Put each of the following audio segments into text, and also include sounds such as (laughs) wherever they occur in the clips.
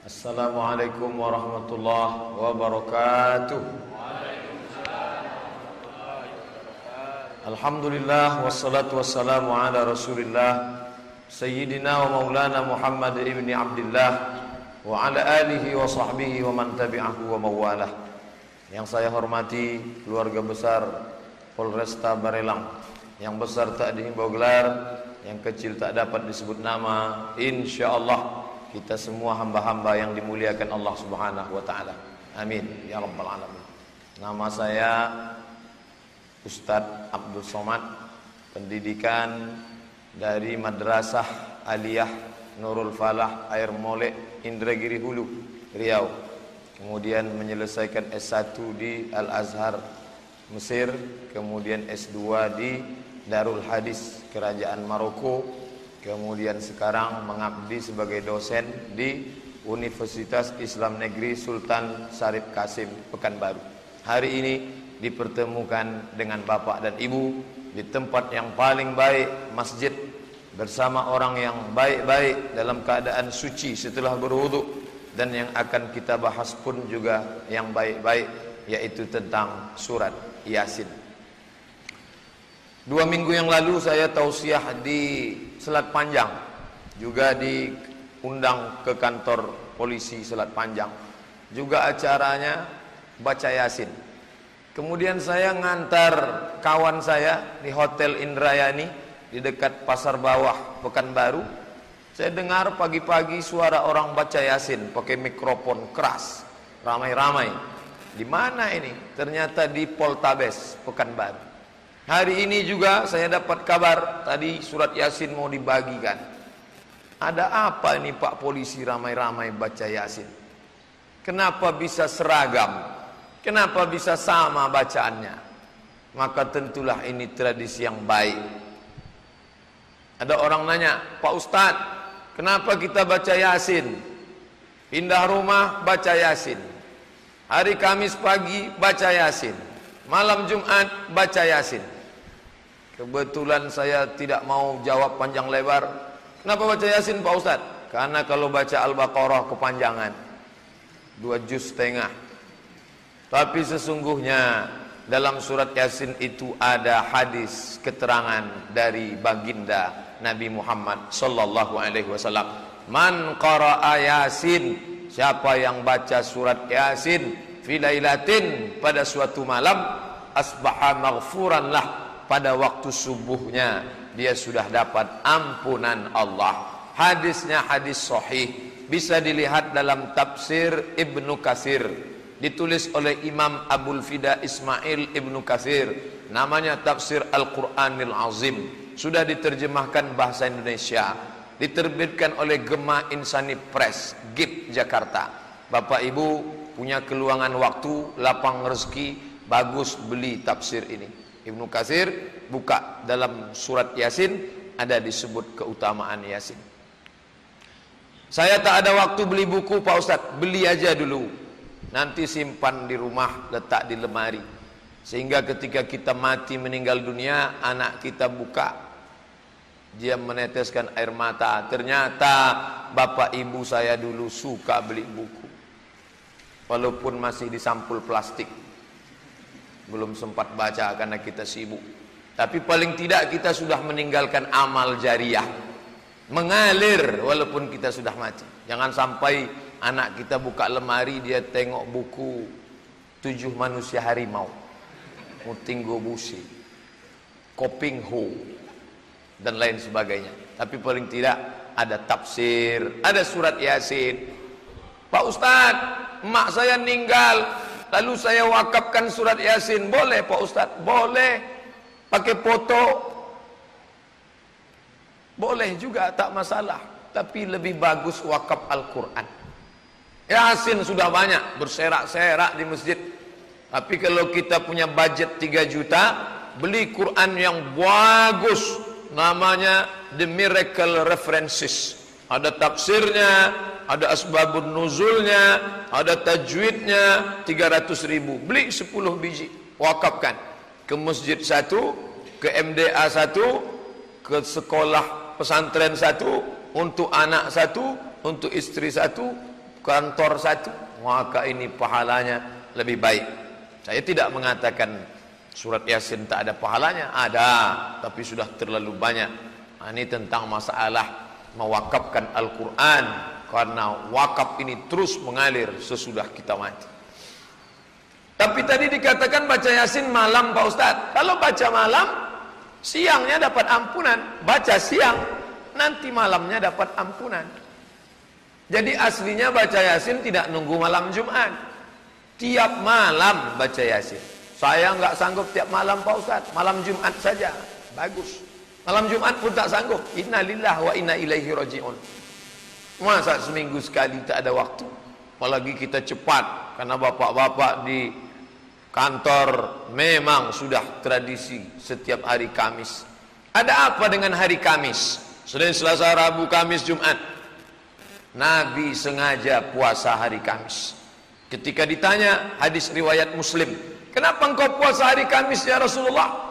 Assalamualaikum warahmatullahi wabarakatuh. Alhamdulillah wassalatu wassalamu ala Rasulillah Sayyidina wa Maulana Muhammad ibn Abdullah wa ala alihi wa sahbihi wa man tabi'ahu wa mawalah. Yang saya hormati keluarga besar Polresta Barelang. Yang besar tak dihimbau gelar, yang kecil tak dapat disebut nama. Insyaallah kita semua hamba-hamba yang dimuliakan Allah Subhanahu wa taala. Amin. Ya rabbal alamin. Nama saya Ustadz Abdul Somad. Pendidikan dari Madrasah Aliyah Nurul Falah Air Molek Indragiri Hulu Riau. Kemudian menyelesaikan S1 di Al Azhar Mesir. Kemudian S2 di Darul Hadis Kerajaan Maroko kemudian sekarang mengabdi sebagai dosen di Universitas Islam Negeri Sultan Sarip Kasim Pekanbaru hari ini dipertemukan dengan bapak dan ibu di tempat yang paling baik masjid bersama orang yang baik-baik dalam keadaan suci setelah berwudu dan yang akan kita bahas pun juga yang baik-baik yaitu tentang surat Yasin. Dua minggu yang lalu saya tausiah di Selat Panjang juga diundang ke kantor polisi Selat Panjang juga acaranya baca Yasin Kemudian saya ngantar kawan saya di Hotel Indrayani di dekat Pasar Bawah Pekanbaru. Saya dengar pagi-pagi suara orang baca Yasin pakai mikrofon keras, ramai-ramai. Di mana ini? Ternyata di Poltabes Pekanbaru. Hari ini juga saya dapat kabar tadi surat Yasin mau dibagikan. Ada apa ini Pak polisi ramai-ramai baca Yasin? Kenapa bisa seragam? Kenapa bisa sama bacaannya? Maka tentulah ini tradisi yang baik. Ada orang nanya, Pak Ustadz, kenapa kita baca Yasin? Pindah rumah, baca Yasin. Hari Kamis pagi, baca Yasin. Malam Jumat, baca Yasin. Kebetulan saya tidak mau jawab panjang lebar. Kenapa baca Yasin Pak Ustadz? Karena kalau baca Al-Baqarah kepanjangan. Dua juz setengah tapi sesungguhnya dalam surat Yasin itu ada hadis keterangan dari baginda Nabi Muhammad sallallahu alaihi wasallam. Man qara'a Yasin, siapa yang baca surat Yasin fi lailatin pada suatu malam asbaha maghfuran lah pada waktu subuhnya dia sudah dapat ampunan Allah. Hadisnya hadis sahih bisa dilihat dalam tafsir Ibnu Katsir. Ditulis oleh Imam Abdul Fida Ismail Ibnu Kathir namanya Tafsir Al-Quranil Azim. Sudah diterjemahkan bahasa Indonesia. Diterbitkan oleh Gema Insani Press GIP Jakarta. Bapak Ibu punya keluangan waktu lapang rezeki bagus beli tafsir ini Ibnu Kathir buka dalam surat Yasin ada disebut keutamaan Yasin saya tak ada waktu beli buku Pak Ustadz beli aja dulu Nanti simpan di rumah, letak di lemari. Sehingga ketika kita mati meninggal dunia, anak kita buka, dia meneteskan air mata. Ternyata bapak ibu saya dulu suka beli buku. Walaupun masih di sampul plastik. Belum sempat baca karena kita sibuk. Tapi paling tidak kita sudah meninggalkan amal jariah. Mengalir walaupun kita sudah mati. Jangan sampai anak kita buka lemari dia tengok buku tujuh manusia harimau Mutinggo Busi Koping Ho dan lain sebagainya tapi paling tidak ada tafsir ada surat yasin Pak Ustadz emak saya meninggal lalu saya wakafkan surat yasin. Boleh Pak Ustadz boleh. Pakai foto. Boleh juga tak masalah. Tapi lebih bagus wakaf Al-Quran. Yasin sudah banyak berserak-serak di masjid. Tapi kalau kita punya budget 3 juta, beli Quran yang bagus. Namanya The Miracle References. Ada tafsirnya, ada asbabun nuzulnya, ada tajwidnya 300 ribu. Beli 10 biji, wakafkan ke masjid satu, ke MDA satu, ke sekolah pesantren satu, untuk anak satu, untuk istri satu, kantor satu, maka ini pahalanya lebih baik. Saya tidak mengatakan surat Yasin tak ada pahalanya, ada, tapi sudah terlalu banyak. Ini tentang masalah mewakafkan Al-Quran karena wakaf ini terus mengalir sesudah kita mati. Tapi tadi dikatakan baca Yasin malam Pak Ustadz. Kalau baca malam, siangnya dapat ampunan. Baca siang, nanti malamnya dapat ampunan. Jadi aslinya baca Yasin tidak nunggu malam Jumat. Tiap malam baca Yasin. Saya nggak sanggup tiap malam Pak Ustadz. Malam Jumat saja. Bagus. Malam Jumat pun tak sanggup. Innalillah wa inna ilaihi raji'un. Masa seminggu sekali tak ada waktu. Apalagi kita cepat. Karena bapak-bapak di kantor memang sudah tradisi setiap hari Kamis. Ada apa dengan hari Kamis? Senin, Selasa, Rabu, Kamis, Jumat. Nabi sengaja puasa hari Kamis. Ketika ditanya hadis riwayat Muslim, "Kenapa engkau puasa hari Kamis ya Rasulullah?"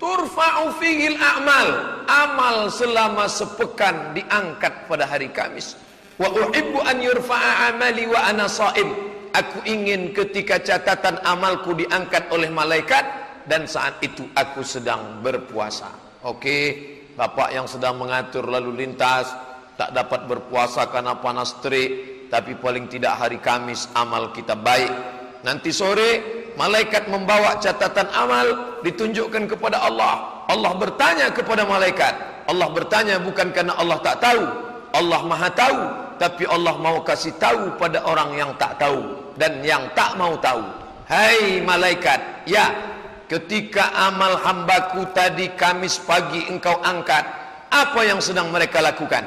Turfa'u fihil a'mal. Amal selama sepekan diangkat pada hari Kamis. Wa uhibbu an yurfa'a amali wa ana sa'im. Aku ingin ketika catatan amalku diangkat oleh malaikat dan saat itu aku sedang berpuasa. Oke, Bapak yang sedang mengatur lalu lintas tak dapat berpuasa karena panas terik, tapi paling tidak hari Kamis amal kita baik. Nanti sore malaikat membawa catatan amal ditunjukkan kepada Allah. Allah bertanya kepada malaikat. Allah bertanya bukan karena Allah tak tahu. Allah Maha tahu, tapi Allah mau kasih tahu pada orang yang tak tahu dan yang tak mau tahu. Hai malaikat, ya, ketika amal hambaku tadi Kamis pagi engkau angkat, apa yang sedang mereka lakukan?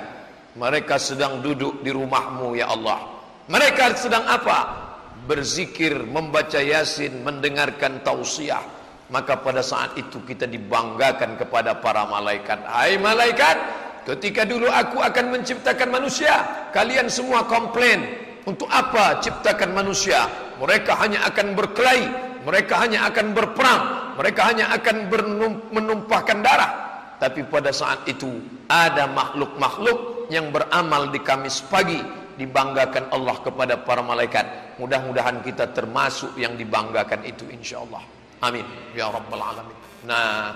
Mereka sedang duduk di rumahmu ya Allah. Mereka sedang apa? Berzikir, membaca yasin, mendengarkan tausiah, maka pada saat itu kita dibanggakan kepada para malaikat. Hai malaikat, ketika dulu aku akan menciptakan manusia, kalian semua komplain. Untuk apa ciptakan manusia? Mereka hanya akan berkelahi, mereka hanya akan berperang, mereka hanya akan menumpahkan darah. Tapi pada saat itu ada makhluk-makhluk yang beramal di Kamis pagi dibanggakan Allah kepada para malaikat Mudah-mudahan kita termasuk yang dibanggakan itu insyaallah. Amin ya rabbal alamin. Nah,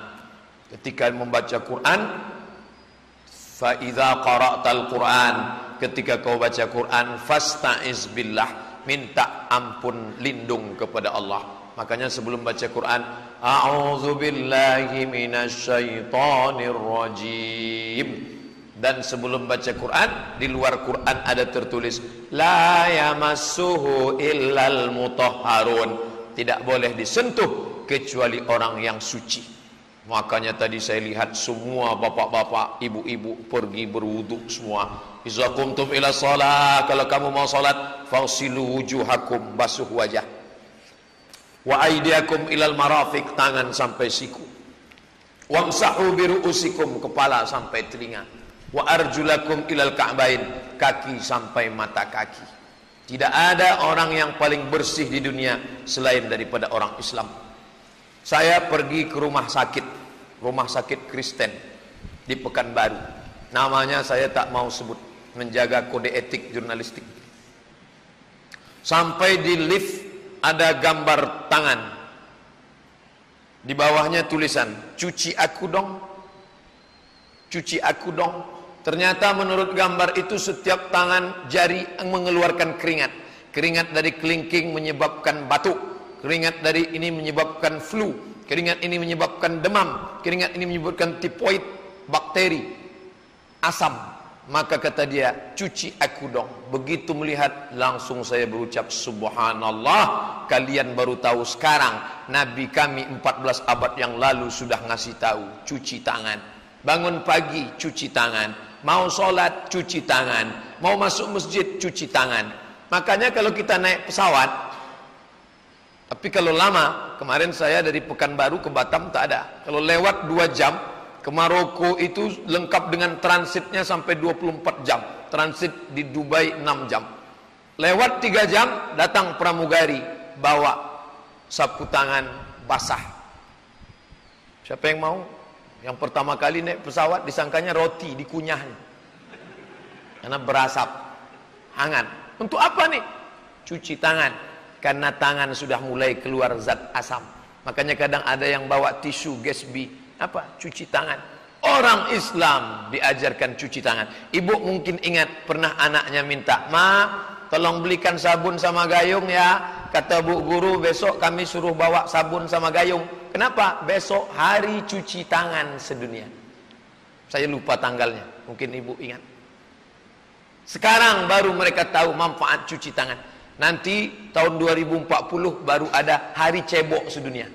ketika membaca Quran fa idza qara'tal Quran ketika kau baca Quran fasta'iz billah minta ampun lindung kepada Allah. Makanya sebelum baca Quran a'udzu billahi minasyaitonir rajim dan sebelum baca Quran di luar Quran ada tertulis la yamassuhu illal mutahharun. Tidak boleh disentuh kecuali orang yang suci. Makanya tadi saya lihat semua bapak-bapak ibu-ibu pergi berwudu semua. Iza qumtum ila shalah kalau kamu mau salat fausilu wujuhakum basuh wajah. Wa aydiakum ilal marafiq tangan sampai siku. Wamsahu biruusikum kepala sampai telinga wa arjulakum ilal ka'bain. Kaki sampai mata kaki. Tidak ada orang yang paling bersih di dunia selain daripada orang Islam. Saya pergi ke rumah sakit. Rumah sakit Kristen di Pekanbaru. Namanya saya tak mau sebut. Menjaga kode etik jurnalistik. Sampai di lift ada gambar tangan. Di bawahnya tulisan cuci aku dong. Cuci aku dong Ternyata menurut gambar itu setiap tangan jari mengeluarkan keringat. Keringat dari kelingking menyebabkan batuk. Keringat dari ini menyebabkan flu. Keringat ini menyebabkan demam. Keringat ini menyebabkan tipoid, bakteri, asam. Maka kata dia, cuci aku dong. Begitu melihat, langsung saya berucap, Subhanallah, kalian baru tahu sekarang. Nabi kami 14 abad yang lalu sudah ngasih tahu, cuci tangan. Bangun pagi, cuci tangan Mau sholat, cuci tangan. Mau masuk masjid, cuci tangan. Makanya kalau kita naik pesawat, tapi kalau lama, kemarin saya dari Pekanbaru ke Batam tak ada. Kalau lewat 2 jam, ke Maroko itu lengkap dengan transitnya sampai 24 jam. Transit di Dubai 6 jam. Lewat 3 jam, datang pramugari, bawa sapu tangan basah. Siapa yang mau? Yang pertama kali naik pesawat disangkanya roti dikunyah. Karena berasap, hangat. Untuk apa nih? Cuci tangan. Karena tangan sudah mulai keluar zat asam. Makanya kadang ada yang bawa tisu Gatsby. Apa? Cuci tangan. Orang Islam diajarkan cuci tangan. Ibu mungkin ingat pernah anaknya minta, "Ma, tolong belikan sabun sama gayung ya." Kata bu guru, "Besok kami suruh bawa sabun sama gayung." Kenapa? Besok hari cuci tangan sedunia. Saya lupa tanggalnya. Mungkin ibu ingat. Sekarang baru mereka tahu manfaat cuci tangan. Nanti tahun 2040 baru ada hari cebok sedunia.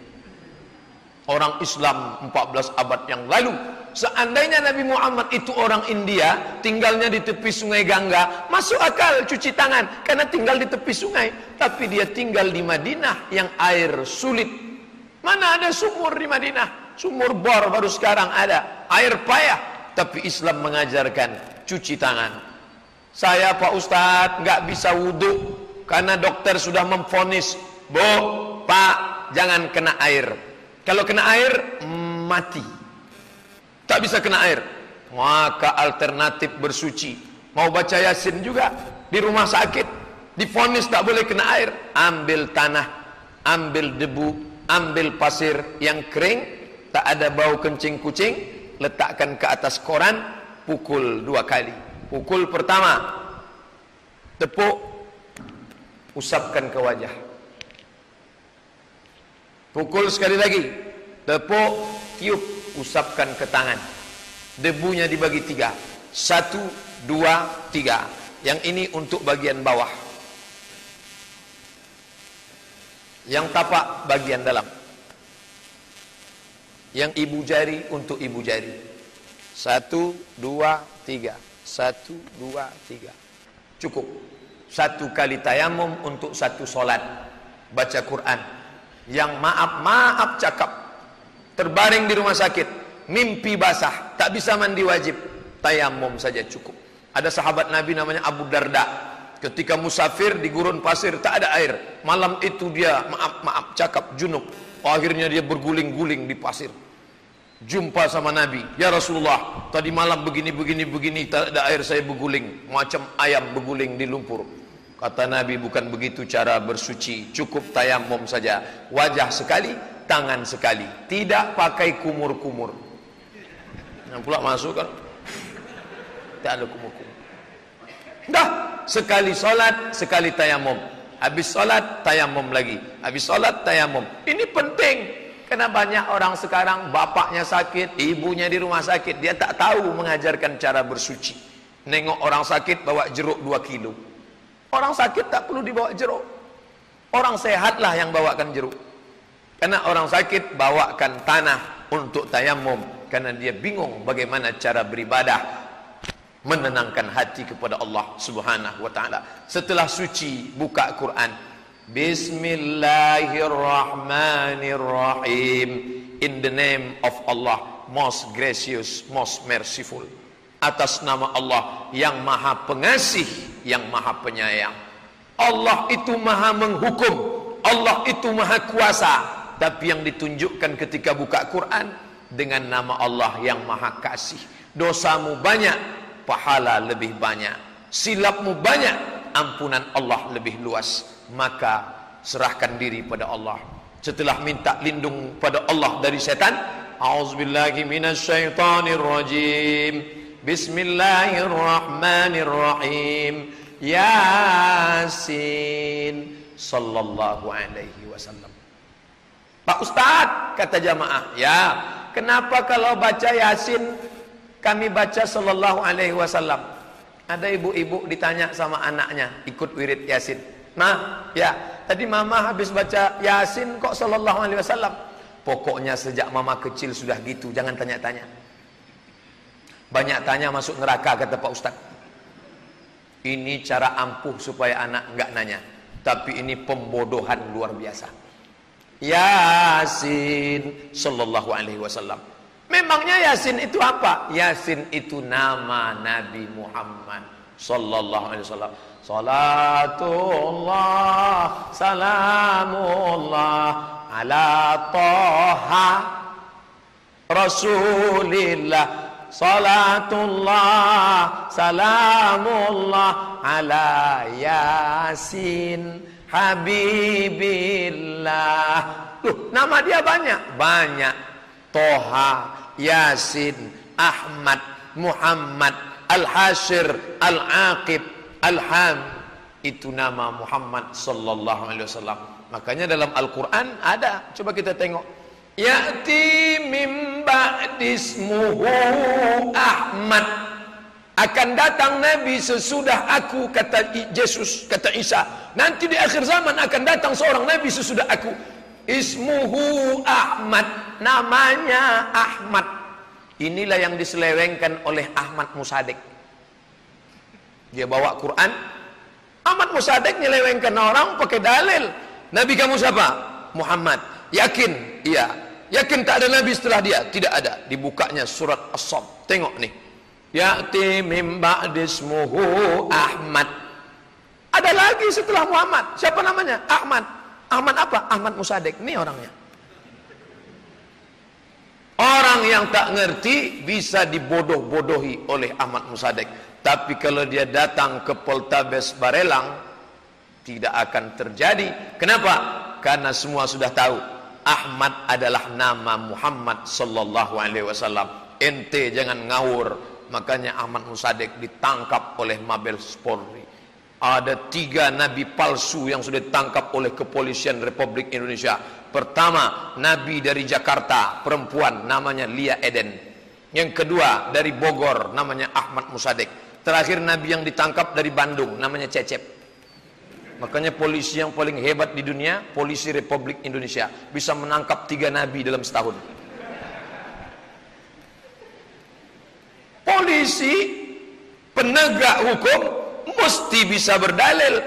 Orang Islam 14 abad yang lalu Seandainya Nabi Muhammad itu orang India, tinggalnya di tepi sungai Gangga, masuk akal cuci tangan karena tinggal di tepi sungai. Tapi dia tinggal di Madinah yang air sulit. Mana ada sumur di Madinah? Sumur bor baru sekarang ada. Air payah. Tapi Islam mengajarkan cuci tangan. Saya Pak Ustadz nggak bisa wudhu karena dokter sudah memfonis, Bu, Pak, jangan kena air. Kalau kena air, mati tak bisa kena air maka alternatif bersuci mau baca yasin juga di rumah sakit difonis tak boleh kena air ambil tanah ambil debu ambil pasir yang kering tak ada bau kencing kucing letakkan ke atas koran pukul dua kali. Pukul pertama tepuk usapkan ke wajah. Pukul sekali lagi tepuk tiup usapkan ke tangan. Debunya dibagi tiga. Satu dua tiga. Yang ini untuk bagian bawah yang tapak bagian dalam. Yang ibu jari untuk ibu jari. Satu dua tiga. Satu dua tiga. Cukup. Satu kali tayamum untuk satu solat. Baca Quran. Yang maaf maaf cakap. Terbaring di rumah sakit, mimpi basah, tak bisa mandi wajib, tayamum saja cukup. Ada sahabat Nabi namanya Abu Darda, ketika musafir di gurun pasir tak ada air, malam itu dia maaf maaf cakap junub, akhirnya dia berguling-guling di pasir. Jumpa sama Nabi, ya Rasulullah, tadi malam begini begini begini tak ada air saya berguling, macam ayam berguling di lumpur. Kata Nabi bukan begitu cara bersuci, cukup tayamum saja, wajah sekali, tangan sekali. Tidak pakai kumur-kumur. Yang pula masuk kan? Tidak ada kumur-kumur dah. Sekali solat sekali tayamum. Habis solat tayamum lagi. Habis solat tayamum. Ini penting. Karena banyak orang sekarang bapaknya sakit ibunya di rumah sakit. Dia tak tahu mengajarkan cara bersuci. Nengok orang sakit bawa jeruk 2 kilo. Orang sakit tak perlu dibawa jeruk. Orang sehatlah yang bawakan jeruk. Karena orang sakit bawakan tanah untuk tayamum. Karena dia bingung bagaimana cara beribadah menenangkan hati kepada Allah Subhanahu wa taala. Setelah suci buka Quran. Bismillahirrahmanirrahim. In the name of Allah, most gracious, most merciful. Atas nama Allah yang Maha Pengasih, yang Maha Penyayang. Allah itu Maha menghukum. Allah itu Maha kuasa tapi yang ditunjukkan ketika buka Quran dengan nama Allah yang maha kasih dosamu banyak pahala lebih banyak silapmu banyak ampunan Allah lebih luas. Maka serahkan diri pada Allah. Setelah minta lindung pada Allah dari setan auzubillahi minasyaitonirrajim bismillahirrahmanirrahim. Yasin sallallahu alaihi wasallam. Pak Ustadz, kata jamaah, ya, kenapa kalau baca Yasin kami baca sallallahu alaihi wasallam? Ada ibu-ibu ditanya sama anaknya, ikut wirid Yasin. Nah, ya, tadi mama habis baca Yasin kok sallallahu alaihi wasallam? Pokoknya sejak mama kecil sudah gitu, jangan tanya-tanya. Banyak tanya masuk neraka kata Pak Ustadz. Ini cara ampuh supaya anak enggak nanya. Tapi ini pembodohan luar biasa. Yasin sallallahu alaihi wasallam. Memangnya Yasin itu apa? Yasin itu nama Nabi Muhammad sallallahu alaihi wasallam. Salatullah salamullah ala Taha Rasulillah. Salatullah Salamullah Ala Yasin Habibillah. Loh, nama dia banyak? Banyak. Toha Yasin Ahmad Muhammad Al-Hashir Al-Aqib Al-Ham. Itu nama Muhammad Sallallahu Alaihi Wasallam. Makanya dalam Al-Quran ada. Coba kita tengok. Ya'ti mim ba'dismuhu Ahmad. Akan datang Nabi sesudah aku kata Yesus kata Isa. Nanti di akhir zaman akan datang seorang Nabi sesudah aku ismuhu Ahmad namanya Ahmad inilah yang diselewengkan oleh Ahmad Musadek dia bawa Quran Ahmad Musadek nyelewengkan orang pakai dalil Nabi kamu siapa Muhammad yakin iya Yakin tak ada Nabi setelah dia? Tidak ada. Dibukanya surat As-Sab. Tengok nih. Ya'ti min ba'dismuhu Ahmad. Ada lagi setelah Muhammad. Siapa namanya? Ahmad. Ahmad apa? Ahmad Musadek. Ini orangnya. Orang yang tak ngerti bisa dibodoh-bodohi oleh Ahmad Musadek. Tapi kalau dia datang ke Poltabes Barelang, tidak akan terjadi. Kenapa? Karena semua sudah tahu Ahmad adalah nama Muhammad sallallahu alaihi wasallam. Ente jangan ngawur. Makanya Ahmad Musadek ditangkap oleh Mabes Polri. Ada tiga nabi palsu yang sudah ditangkap oleh kepolisian Republik Indonesia. Pertama, nabi dari Jakarta, perempuan namanya Lia Eden. Yang kedua, dari Bogor namanya Ahmad Musadek. Terakhir nabi yang ditangkap dari Bandung namanya Cecep. Makanya polisi yang paling hebat di dunia, polisi Republik Indonesia. Bisa menangkap tiga nabi dalam setahun. Polisi, penegak hukum, mesti bisa berdalil.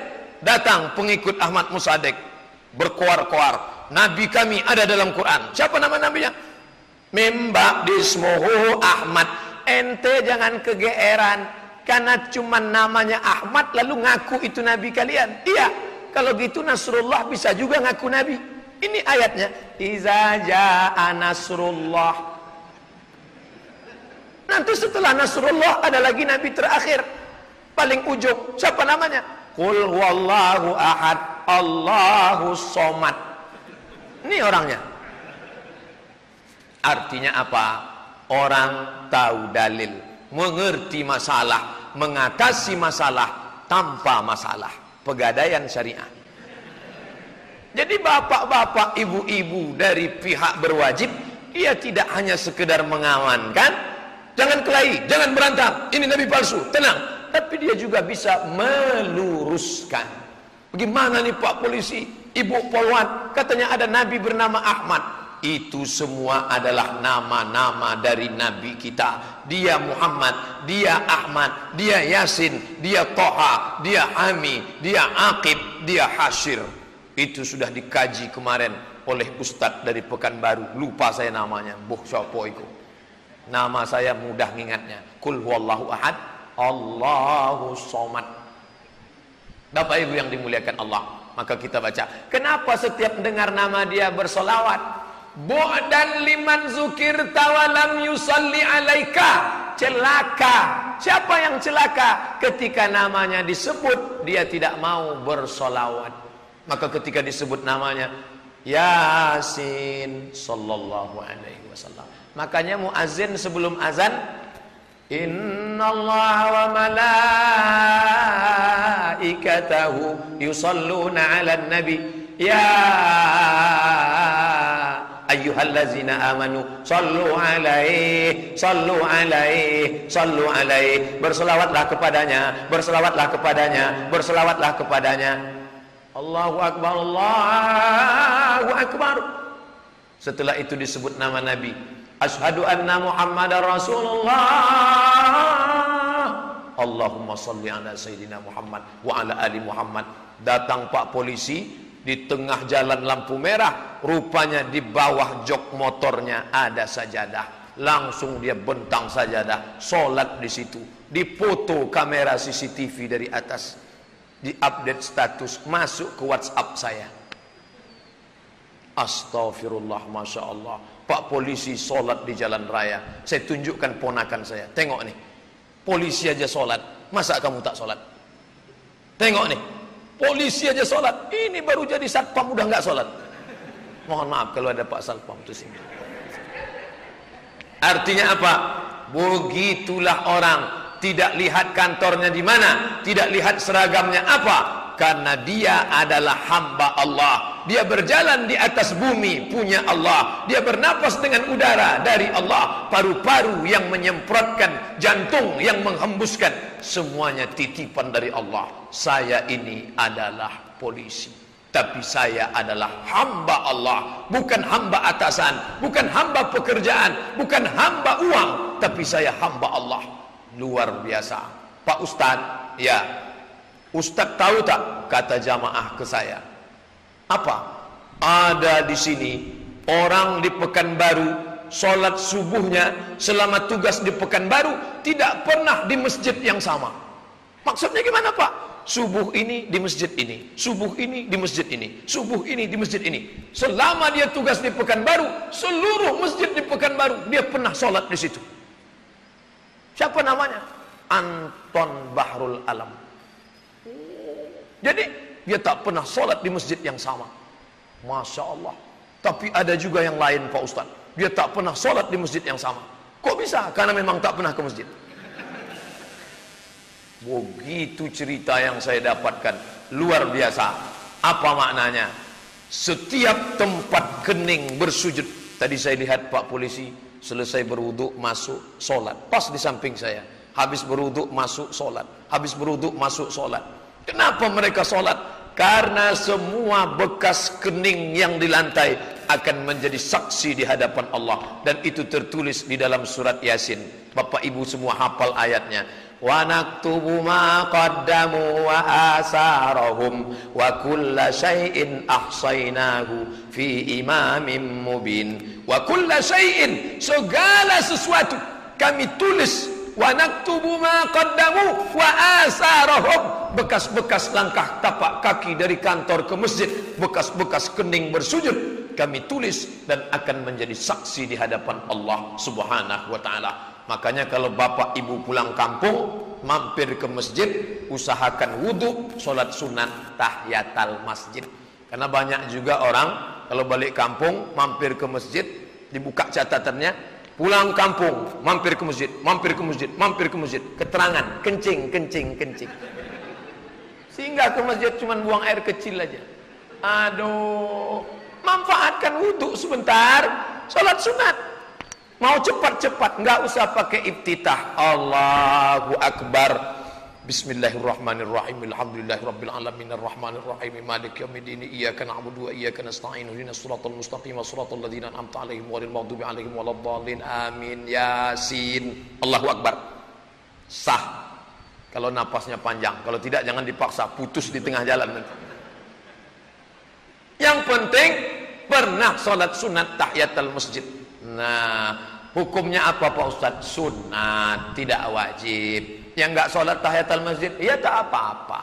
Datang pengikut Ahmad Musadek, berkoar-koar. Nabi kami ada dalam Quran. Siapa nama nabinya? Mimba dismohu Ahmad. Ente jangan kegeeran karena cuma namanya Ahmad lalu ngaku itu nabi kalian. Iya, kalau gitu Nasrullah bisa juga ngaku nabi. Ini ayatnya. Iza jaa Nasrullah. Nanti setelah Nasrullah ada lagi nabi terakhir. Paling ujung. Siapa namanya? Qul huwallahu ahad. Allahu somad. Ini orangnya. Artinya apa? Orang tahu dalil mengerti masalah, mengatasi masalah tanpa masalah. Pegadaian syariah. Jadi bapak-bapak, ibu-ibu dari pihak berwajib, ia tidak hanya sekedar mengamankan, jangan kelahi, jangan berantem, ini nabi palsu, tenang. Tapi dia juga bisa meluruskan. Bagaimana nih Pak Polisi, Ibu Polwan, katanya ada nabi bernama Ahmad itu semua adalah nama-nama dari Nabi kita. Dia Muhammad, dia Ahmad, dia Yasin, dia Toha, dia Ami, dia Aqib, dia Hashir. Itu sudah dikaji kemarin oleh Ustadz dari Pekanbaru. Lupa saya namanya. Buh Sopo. Nama saya mudah ngingatnya. Kul huwallahu ahad, Allahu somad. Bapak Ibu yang dimuliakan Allah. Maka kita baca. Kenapa setiap dengar nama dia bersolawat? Bu'dan liman zukir tawalam yusalli alaika. Celaka. Siapa yang celaka? Ketika namanya disebut, dia tidak mau bersolawat. Maka ketika disebut namanya, Yasin sallallahu alaihi wasallam. Makanya muazin sebelum azan Inna Allah wa malaikatahu yusalluna ala nabi. Ya ayyuhallazina amanu sallu alaihi sallu alaihi sallu alaihi. Berselawatlah kepadanya berselawatlah kepadanya berselawatlah kepadanya. Allahu akbar Allahu akbar. Setelah itu disebut nama nabi asyhadu anna muhammadar rasulullah. Allahumma salli ala sayyidina Muhammad wa ala ali Muhammad. Datang pak polisi di tengah jalan lampu merah. Rupanya di bawah jok motornya ada sajadah. Langsung dia bentang sajadah. Solat di situ. Dipoto kamera CCTV dari atas. Di update status. Masuk ke WhatsApp saya. Astaghfirullah Masya Allah Pak polisi sholat di jalan raya. Saya tunjukkan ponakan saya. Tengok nih. Polisi aja sholat. Masa kamu tak sholat? Tengok nih. Polisi aja sholat. Ini baru jadi satpam udah nggak sholat. Mohon maaf kalau ada Pak Satpam itu sini. Artinya apa? Begitulah orang tidak lihat kantornya di mana, tidak lihat seragamnya apa, karena dia adalah hamba Allah. Dia berjalan di atas bumi punya Allah. Dia bernapas dengan udara dari Allah. Paru-paru yang menyemprotkan, jantung yang menghembuskan. Semuanya titipan dari Allah. Saya ini adalah polisi. Tapi saya adalah hamba Allah. Bukan hamba atasan. Bukan hamba pekerjaan. Bukan hamba uang. Tapi saya hamba Allah. Luar biasa. Pak Ustadz, ya Ustaz tahu tak kata jamaah ke saya? Apa? Ada di sini orang di Pekanbaru solat subuhnya selama tugas di Pekanbaru tidak pernah di masjid yang sama. Maksudnya gimana Pak? Subuh ini di masjid ini, subuh ini di masjid ini, subuh ini di masjid ini. Selama dia tugas di Pekanbaru, seluruh masjid di Pekanbaru dia pernah solat di situ. Siapa namanya? Anton Bahrul Alam. Jadi dia tak pernah sholat di masjid yang sama. Masya Allah. Tapi ada juga yang lain Pak Ustaz. Dia tak pernah sholat di masjid yang sama. Kok bisa? Karena memang tak pernah ke masjid. Begitu cerita yang saya dapatkan. Luar biasa. Apa maknanya? Setiap tempat kening bersujud. Tadi saya lihat Pak Polisi selesai berwuduk masuk sholat. Pas di samping saya. Habis berwuduk masuk sholat. Habis berwuduk masuk sholat. Kenapa mereka sholat? Karena semua bekas kening yang di lantai akan menjadi saksi di hadapan Allah dan itu tertulis di dalam surat Yasin. Bapak Ibu semua hafal ayatnya. Wa naktubu ma qaddamu wa asarahum wa kulla syai'in ahsaynahu fi imamin mubin. Wa kulla syai'in segala sesuatu kami tulis wa naktubu ma qaddamu wa asarahum. Bekas-bekas langkah tapak kaki dari kantor ke masjid. Bekas-bekas kening bersujud. Kami tulis dan akan menjadi saksi di hadapan Allah Subhanahu wa taala. Makanya kalau bapak ibu pulang kampung mampir ke masjid usahakan wudhu solat sunat tahiyatal masjid. Karena banyak juga orang kalau balik kampung mampir ke masjid dibuka catatannya Pulang kampung, mampir ke masjid, mampir ke masjid, mampir ke masjid. Keterangan, kencing, kencing, kencing. Sehingga ke masjid cuma buang air kecil aja. Aduh, manfaatkan wudhu sebentar, sholat sunat. Mau cepat-cepat, nggak usah pakai iftitah. Allahu Akbar. Bismillahirrahmanirrahim. Alhamdulillahirabbil alamin. Arrahmanirrahim. Maliki yaumiddin iyyaka na'budu wa iyyaka nasta'in. Ihdinas siratal mustaqim. Siratal ladzina an'amta 'alaihim ghairil maghdubi 'alaihim waladdallin. Amin. Yasin. Allahu akbar. Sah. Kalau napasnya panjang. Kalau tidak jangan dipaksa. Putus di tengah jalan nanti. Yang penting pernah salat sunat tahiyatul masjid. Nah hukumnya apa Pak Ustaz sunat. Tidak wajib yang nggak sholat tahiyatul masjid, ya tak apa-apa.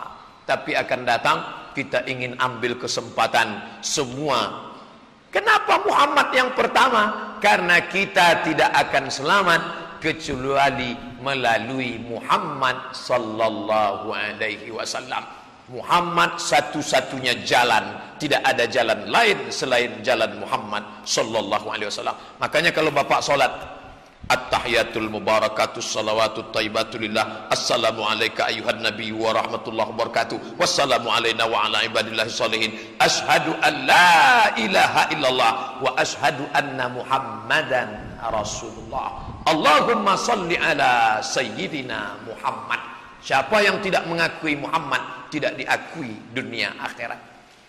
Tapi akan datang kita ingin ambil kesempatan semua. Kenapa Muhammad yang pertama? Karena kita tidak akan selamat kecuali melalui Muhammad sallallahu alaihi wasallam. Muhammad satu-satunya jalan, tidak ada jalan lain selain jalan Muhammad sallallahu alaihi wasallam. Makanya kalau Bapak salat At-tahiyatul mubarakatus salawatut taibatulillah Assalamu alayka ayuhan nabi wa rahmatullahi wabarakatuh Wassalamu alayna wa ala ibadillahi salihin. Ashadu an la ilaha illallah Wa ashadu anna muhammadan rasulullah. Allahumma salli ala sayyidina Muhammad. Siapa yang tidak mengakui Muhammad Tidak diakui dunia akhirat.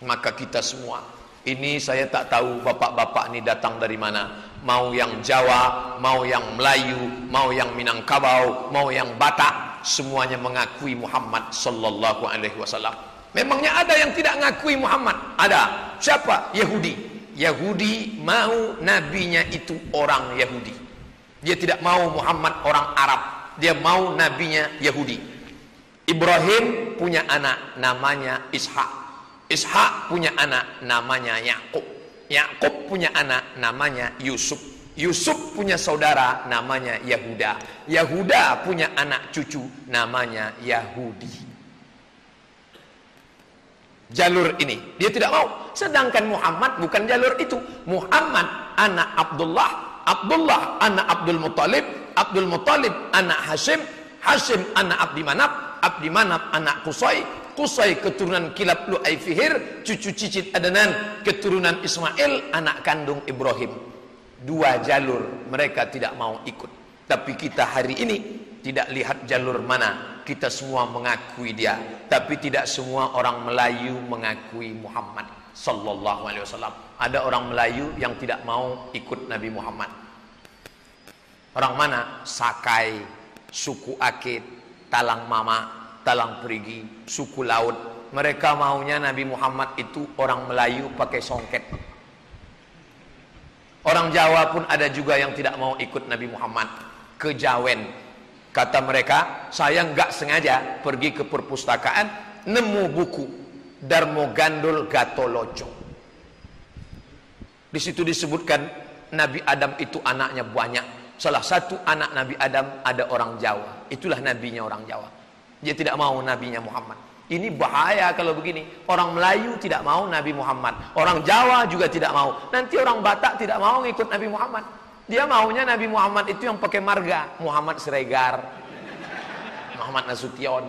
Maka kita semua Ini saya tak tahu bapak-bapak ini datang dari mana mau yang Jawa, mau yang Melayu, mau yang Minangkabau, mau yang Batak, semuanya mengakui Muhammad sallallahu alaihi wasallam. Memangnya ada yang tidak mengakui Muhammad? Ada. Siapa? Yahudi. Yahudi mau nabinya itu orang Yahudi. Dia tidak mau Muhammad orang Arab. Dia mau nabinya Yahudi. Ibrahim punya anak namanya Ishak. Ishak punya anak namanya Yakub. Yakub punya anak namanya Yusuf. Yusuf punya saudara namanya Yahuda. Yahuda punya anak cucu namanya Yahudi. Jalur ini dia tidak mau. Sedangkan Muhammad bukan jalur itu. Muhammad anak Abdullah, Abdullah anak Abdul Muttalib, Abdul Muttalib anak Hashim, Hashim anak Abdi Manaf, Abdi Manaf anak Qusay, Qusay keturunan Kilab Lu'ay Fihir, cucu cicit Adnan, keturunan Ismail, anak kandung Ibrahim. Dua jalur mereka tidak mau ikut. Tapi kita hari ini tidak lihat jalur mana. Kita semua mengakui dia. Tapi tidak semua orang Melayu mengakui Muhammad sallallahu alaihi wasallam. Ada orang Melayu yang tidak mau ikut Nabi Muhammad. Orang mana? Sakai suku Akid Talang Mama Talang Perigi suku Laut mereka maunya Nabi Muhammad itu orang Melayu pakai songket Orang Jawa pun ada juga yang tidak mau ikut Nabi Muhammad kejawen. Kata mereka, saya nggak sengaja pergi ke perpustakaan nemu buku Darmo Gandul Gatoloco. Di situ disebutkan Nabi Adam itu anaknya banyak. Salah satu anak Nabi Adam ada orang Jawa. Itulah nabinya orang Jawa. Dia tidak mau nabinya Muhammad. Ini bahaya kalau begini. Orang Melayu tidak mau Nabi Muhammad. Orang Jawa juga tidak mau. Nanti orang Batak tidak mau ikut Nabi Muhammad. Dia maunya Nabi Muhammad itu yang pakai marga. Muhammad Siregar. (laughs) Muhammad Nasution.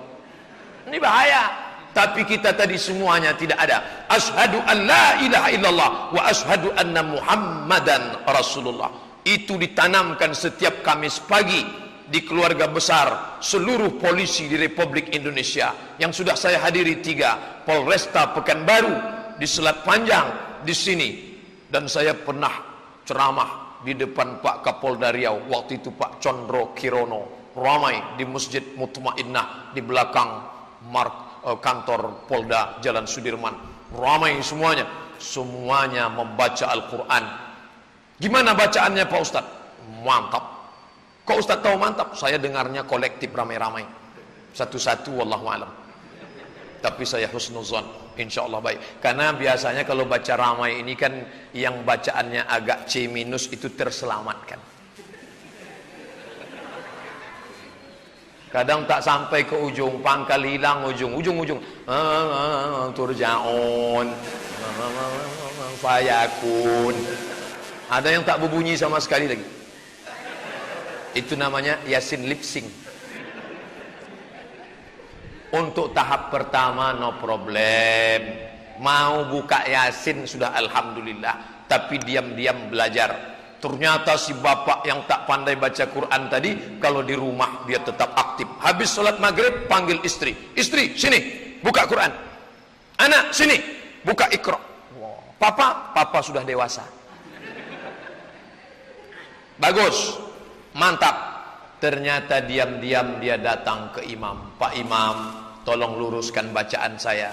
Ini bahaya. Tapi kita tadi semuanya tidak ada. Ashadu an la ilaha illallah. Wa ashadu anna Muhammadan Rasulullah. Itu ditanamkan setiap Kamis pagi di keluarga besar seluruh polisi di Republik Indonesia. Yang sudah saya hadiri tiga Polresta Pekanbaru di Selat Panjang di sini. Dan saya pernah ceramah di depan Pak Kapolda Riau waktu itu Pak Condro Kirono ramai di Masjid Mutmainnah di belakang mark, eh, kantor Polda Jalan Sudirman. Ramai semuanya. Semuanya membaca Al-Quran. Gimana bacaannya Pak Ustadz? Mantap Kok Ustaz tahu mantap? Saya dengarnya kolektif ramai-ramai. Satu-satu wallahu alam. Tapi saya husnuzon, insya Allah baik. Karena biasanya kalau baca ramai ini kan yang bacaannya agak C minus itu terselamatkan. Kadang tak sampai ke ujung, pangkal hilang ujung, ujung-ujung. Turjaun, fayakun. Ada yang tak berbunyi sama sekali lagi. Itu namanya Yasin Lipsing. Untuk tahap pertama no problem. Mau buka Yasin sudah alhamdulillah, tapi diam-diam belajar. Ternyata si bapak yang tak pandai baca Quran tadi kalau di rumah dia tetap aktif. Habis sholat maghrib panggil istri. Istri sini buka Quran. Anak sini buka ikro. Papa, papa sudah dewasa. Bagus mantap. Ternyata diam-diam dia datang ke imam. Pak Imam tolong luruskan bacaan saya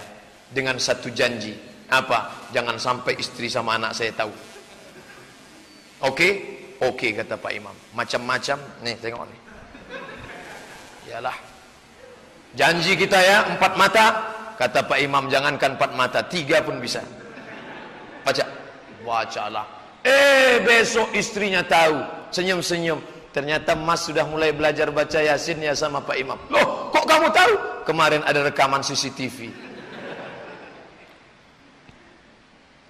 dengan satu janji. Apa? Jangan sampai istri sama anak saya tahu. Oke? Okay? oke okay, kata Pak Imam. Macam-macam. Nih tengok nih. Yalah janji kita ya empat mata. Kata Pak Imam jangankan empat mata tiga pun bisa. Baca. Bacalah. Eh besok istrinya tahu. Senyum-senyum Ternyata Mas sudah mulai belajar baca Yasin ya sama Pak Imam. Loh, kok kamu tahu? Kemarin ada rekaman CCTV.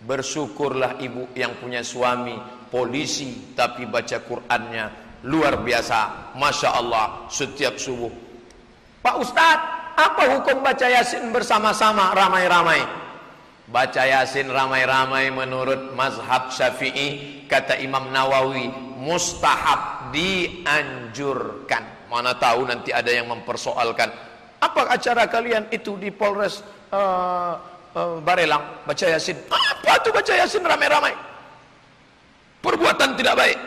Bersyukurlah ibu yang punya suami polisi tapi baca Qur'annya luar biasa. Masya Allah setiap subuh. Pak Ustadz, apa hukum baca Yasin bersama-sama ramai-ramai? Baca Yasin ramai-ramai menurut mazhab Syafi'i kata Imam Nawawi mustahab dianjurkan. Mana tahu nanti ada yang mempersoalkan. Apa acara kalian itu di Polres uh, uh, Barelang baca Yasin? Apa tuh baca Yasin ramai-ramai? Perbuatan tidak baik.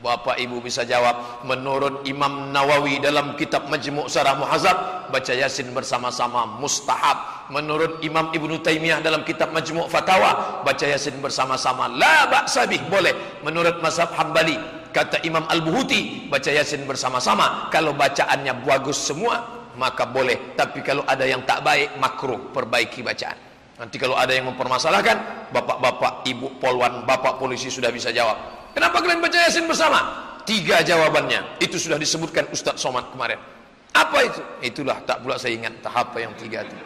Bapak Ibu bisa jawab menurut Imam Nawawi dalam kitab Majmu' Sarah Muhazab baca Yasin bersama-sama mustahab menurut Imam Ibnu Taimiyah dalam kitab Majmu' Fatawa baca Yasin bersama-sama la ba'sabih boleh menurut mazhab Hambali kata Imam Al-Buhuti baca Yasin bersama-sama kalau bacaannya bagus semua maka boleh tapi kalau ada yang tak baik makruh perbaiki bacaan Nanti kalau ada yang mempermasalahkan, bapak-bapak, ibu polwan, bapak polisi sudah bisa jawab. Kenapa kalian baca Yasin bersama? Tiga jawabannya. Itu sudah disebutkan Ustadz Somad kemarin. Apa itu? Itulah tak pula saya ingat tahap yang tiga itu.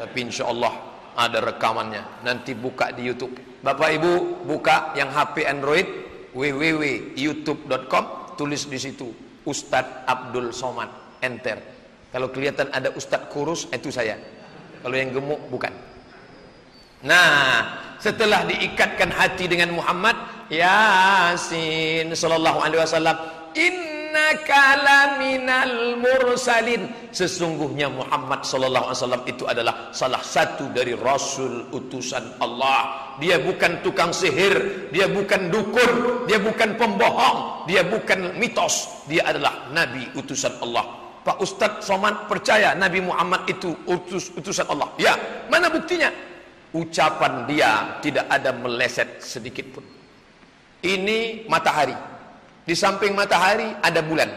Tapi insya Allah ada rekamannya. Nanti buka di YouTube. Bapak Ibu buka yang HP Android www.youtube.com tulis di situ Ustadz Abdul Somad enter. Kalau kelihatan ada Ustadz kurus itu saya. Kalau yang gemuk bukan. Nah, setelah diikatkan hati dengan Muhammad, Yasin sallallahu alaihi wasallam, innaka laminal mursalin. Sesungguhnya Muhammad sallallahu alaihi wasallam itu adalah salah satu dari rasul utusan Allah. Dia bukan tukang sihir, dia bukan dukun, dia bukan pembohong, dia bukan mitos, dia adalah nabi utusan Allah. Pak Ustadz Somad percaya Nabi Muhammad itu utus utusan Allah. Ya, mana buktinya? ucapan dia tidak ada meleset sedikit pun. Ini matahari. Di samping matahari ada bulan.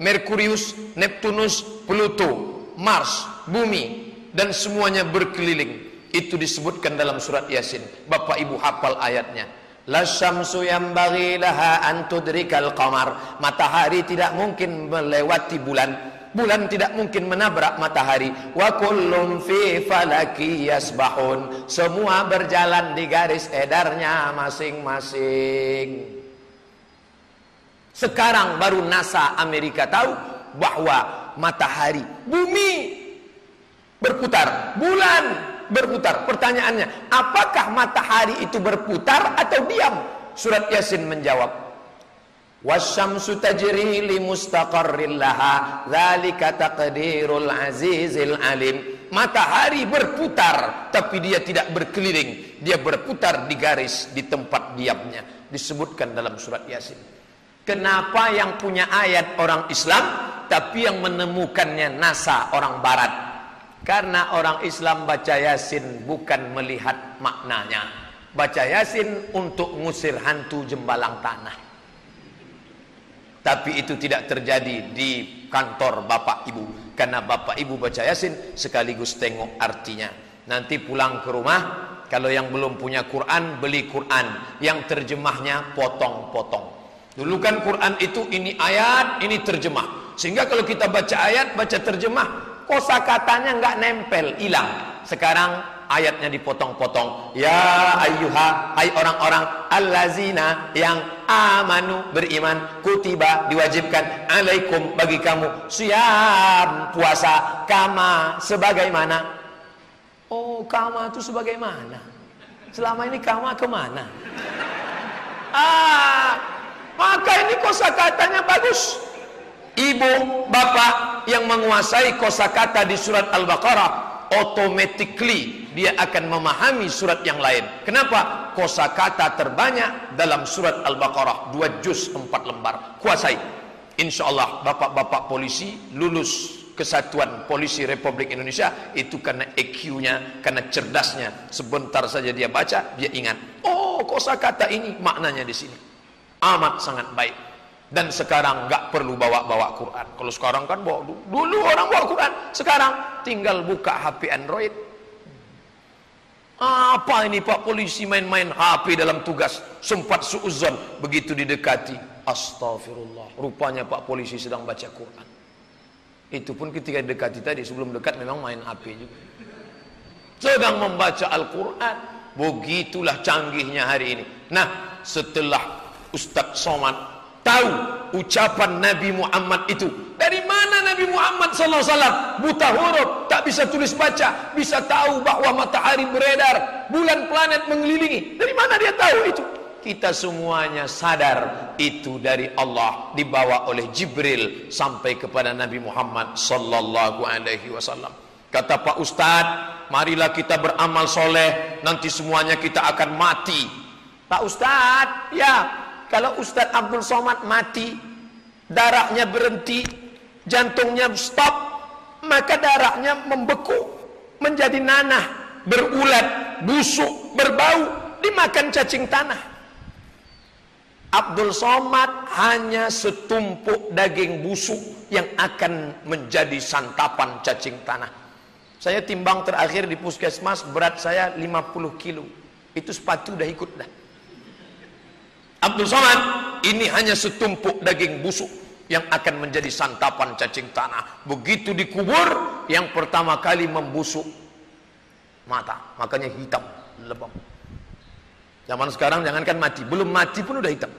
Merkurius, Neptunus, Pluto, Mars, bumi dan semuanya berkeliling. Itu disebutkan dalam surat Yasin. Bapak Ibu hafal ayatnya. La syamsu yambaghi laha an tudrikal qamar. Matahari tidak mungkin melewati bulan bulan tidak mungkin menabrak matahari wa kullum fi falaki yasbahun semua berjalan di garis edarnya masing-masing sekarang baru NASA Amerika tahu bahwa matahari bumi berputar bulan berputar. Pertanyaannya apakah matahari itu berputar atau diam? Surat Yasin menjawab Wasyamsu tajri li mustaqarrin laha dzalika taqdirul azizil alim. Matahari berputar tapi dia tidak berkeliling. Dia berputar di garis di tempat diamnya. Disebutkan dalam surat yasin kenapa yang punya ayat orang Islam tapi yang menemukannya NASA orang barat karena orang Islam baca yasin bukan melihat maknanya baca yasin untuk ngusir hantu jembalang tanah tapi itu tidak terjadi di kantor bapak ibu. Karena bapak ibu baca yasin sekaligus tengok artinya. Nanti pulang ke rumah, kalau yang belum punya Quran, beli Quran. Yang terjemahnya potong-potong. Dulu kan Quran itu ini ayat, ini terjemah. Sehingga kalau kita baca ayat, baca terjemah, kosa katanya nggak nempel, hilang. Sekarang ayatnya dipotong-potong. Ya ayyuha, hai orang-orang allazina yang amanu beriman, kutiba diwajibkan alaikum bagi kamu siam puasa kama sebagaimana. Oh, kama itu sebagaimana? Selama ini kama ke mana? Ah, maka ini kosakatanya bagus. Ibu, bapak yang menguasai kosakata di surat Al-Baqarah automatically dia akan memahami surat yang lain. Kenapa? Kosa kata terbanyak dalam surat Al-Baqarah 2 juz 4 lembar. Kuasai. Insya Allah bapak-bapak polisi lulus kesatuan polisi Republik Indonesia itu karena EQ-nya, karena cerdasnya. Sebentar saja dia baca, dia ingat. Oh, kosa kata ini maknanya di sini. Amat sangat baik dan sekarang nggak perlu bawa-bawa Quran. Kalau sekarang kan bawa dulu orang bawa Quran, sekarang tinggal buka HP Android. Apa ini Pak polisi main-main HP dalam tugas? Sempat suuzon begitu didekati. Astagfirullah. Rupanya Pak polisi sedang baca Quran. Itu pun ketika didekati tadi sebelum dekat memang main HP juga. Sedang membaca Al-Quran. Begitulah canggihnya hari ini. Nah, setelah Ustadz Somad tahu ucapan Nabi Muhammad itu. Dari mana Nabi Muhammad SAW buta huruf, tak bisa tulis baca, bisa tahu bahwa matahari beredar, bulan planet mengelilingi. Dari mana dia tahu itu? Kita semuanya sadar itu dari Allah dibawa oleh Jibril sampai kepada Nabi Muhammad sallallahu alaihi wasallam. Kata Pak Ustad, marilah kita beramal soleh, nanti semuanya kita akan mati. Pak Ustad, ya kalau Ustadz Abdul Somad mati, darahnya berhenti, jantungnya stop, maka darahnya membeku, menjadi nanah, berulat, busuk, berbau, dimakan cacing tanah. Abdul Somad hanya setumpuk daging busuk yang akan menjadi santapan cacing tanah. Saya timbang terakhir di puskesmas berat saya 50 kilo. Itu sepatu udah ikut dah. Abdul Somad, ini hanya setumpuk daging busuk yang akan menjadi santapan cacing tanah. Begitu dikubur, yang pertama kali membusuk mata, makanya hitam, lebam. Zaman sekarang jangankan mati, belum mati pun udah hitam.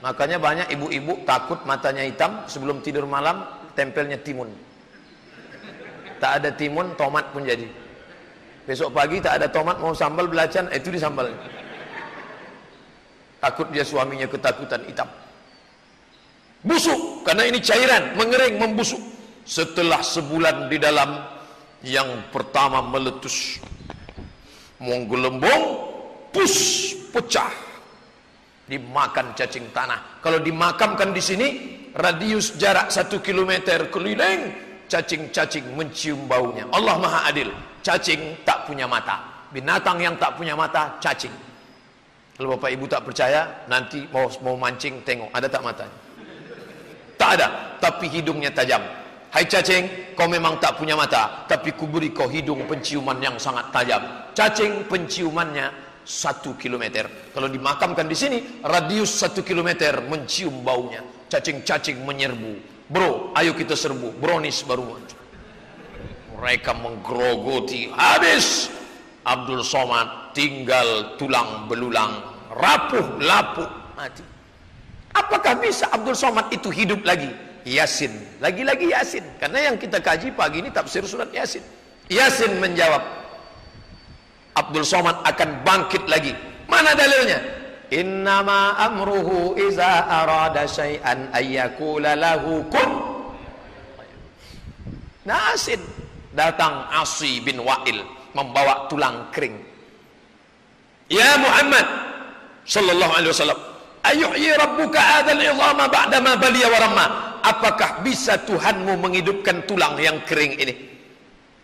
Makanya banyak ibu-ibu takut matanya hitam sebelum tidur malam tempelnya timun. Tak ada timun, tomat pun jadi. Besok pagi tak ada tomat, mau sambal belacan, itu disambal. Takut dia suaminya ketakutan hitam. Busuk, karena ini cairan, mengering, membusuk. Setelah sebulan di dalam, yang pertama meletus. Menggelembung, pus, pecah. Dimakan cacing tanah. Kalau dimakamkan di sini, radius jarak satu kilometer keliling, cacing-cacing mencium baunya. Allah Maha Adil. Cacing tak punya mata. Binatang yang tak punya mata, cacing. Kalau Bapak Ibu tak percaya, nanti mau mau mancing tengok ada tak matanya. Tak ada, tapi hidungnya tajam. Hai cacing, kau memang tak punya mata, tapi kuberi kau hidung penciuman yang sangat tajam. Cacing penciumannya satu kilometer. Kalau dimakamkan di sini, radius satu kilometer mencium baunya. Cacing-cacing menyerbu. Bro, ayo kita serbu. Bronis baru muncul. Mereka menggerogoti. Habis. Abdul Somad tinggal tulang belulang. Rapuh, lapuh, mati. Apakah bisa Abdul Somad itu hidup lagi? Yasin. Lagi-lagi Yasin. Karena yang kita kaji pagi ini tafsir surat Yasin. Yasin menjawab. Abdul Somad akan bangkit lagi. Mana dalilnya? Innama amruhu iza arada syai'an ayyakula lahu kun Nasin datang Asi bin Wa'il membawa tulang kering. Ya Muhammad sallallahu alaihi wasallam, ayuhyi rabbuka adzal idhama ba'da ma baliya wa Apakah bisa Tuhanmu menghidupkan tulang yang kering ini?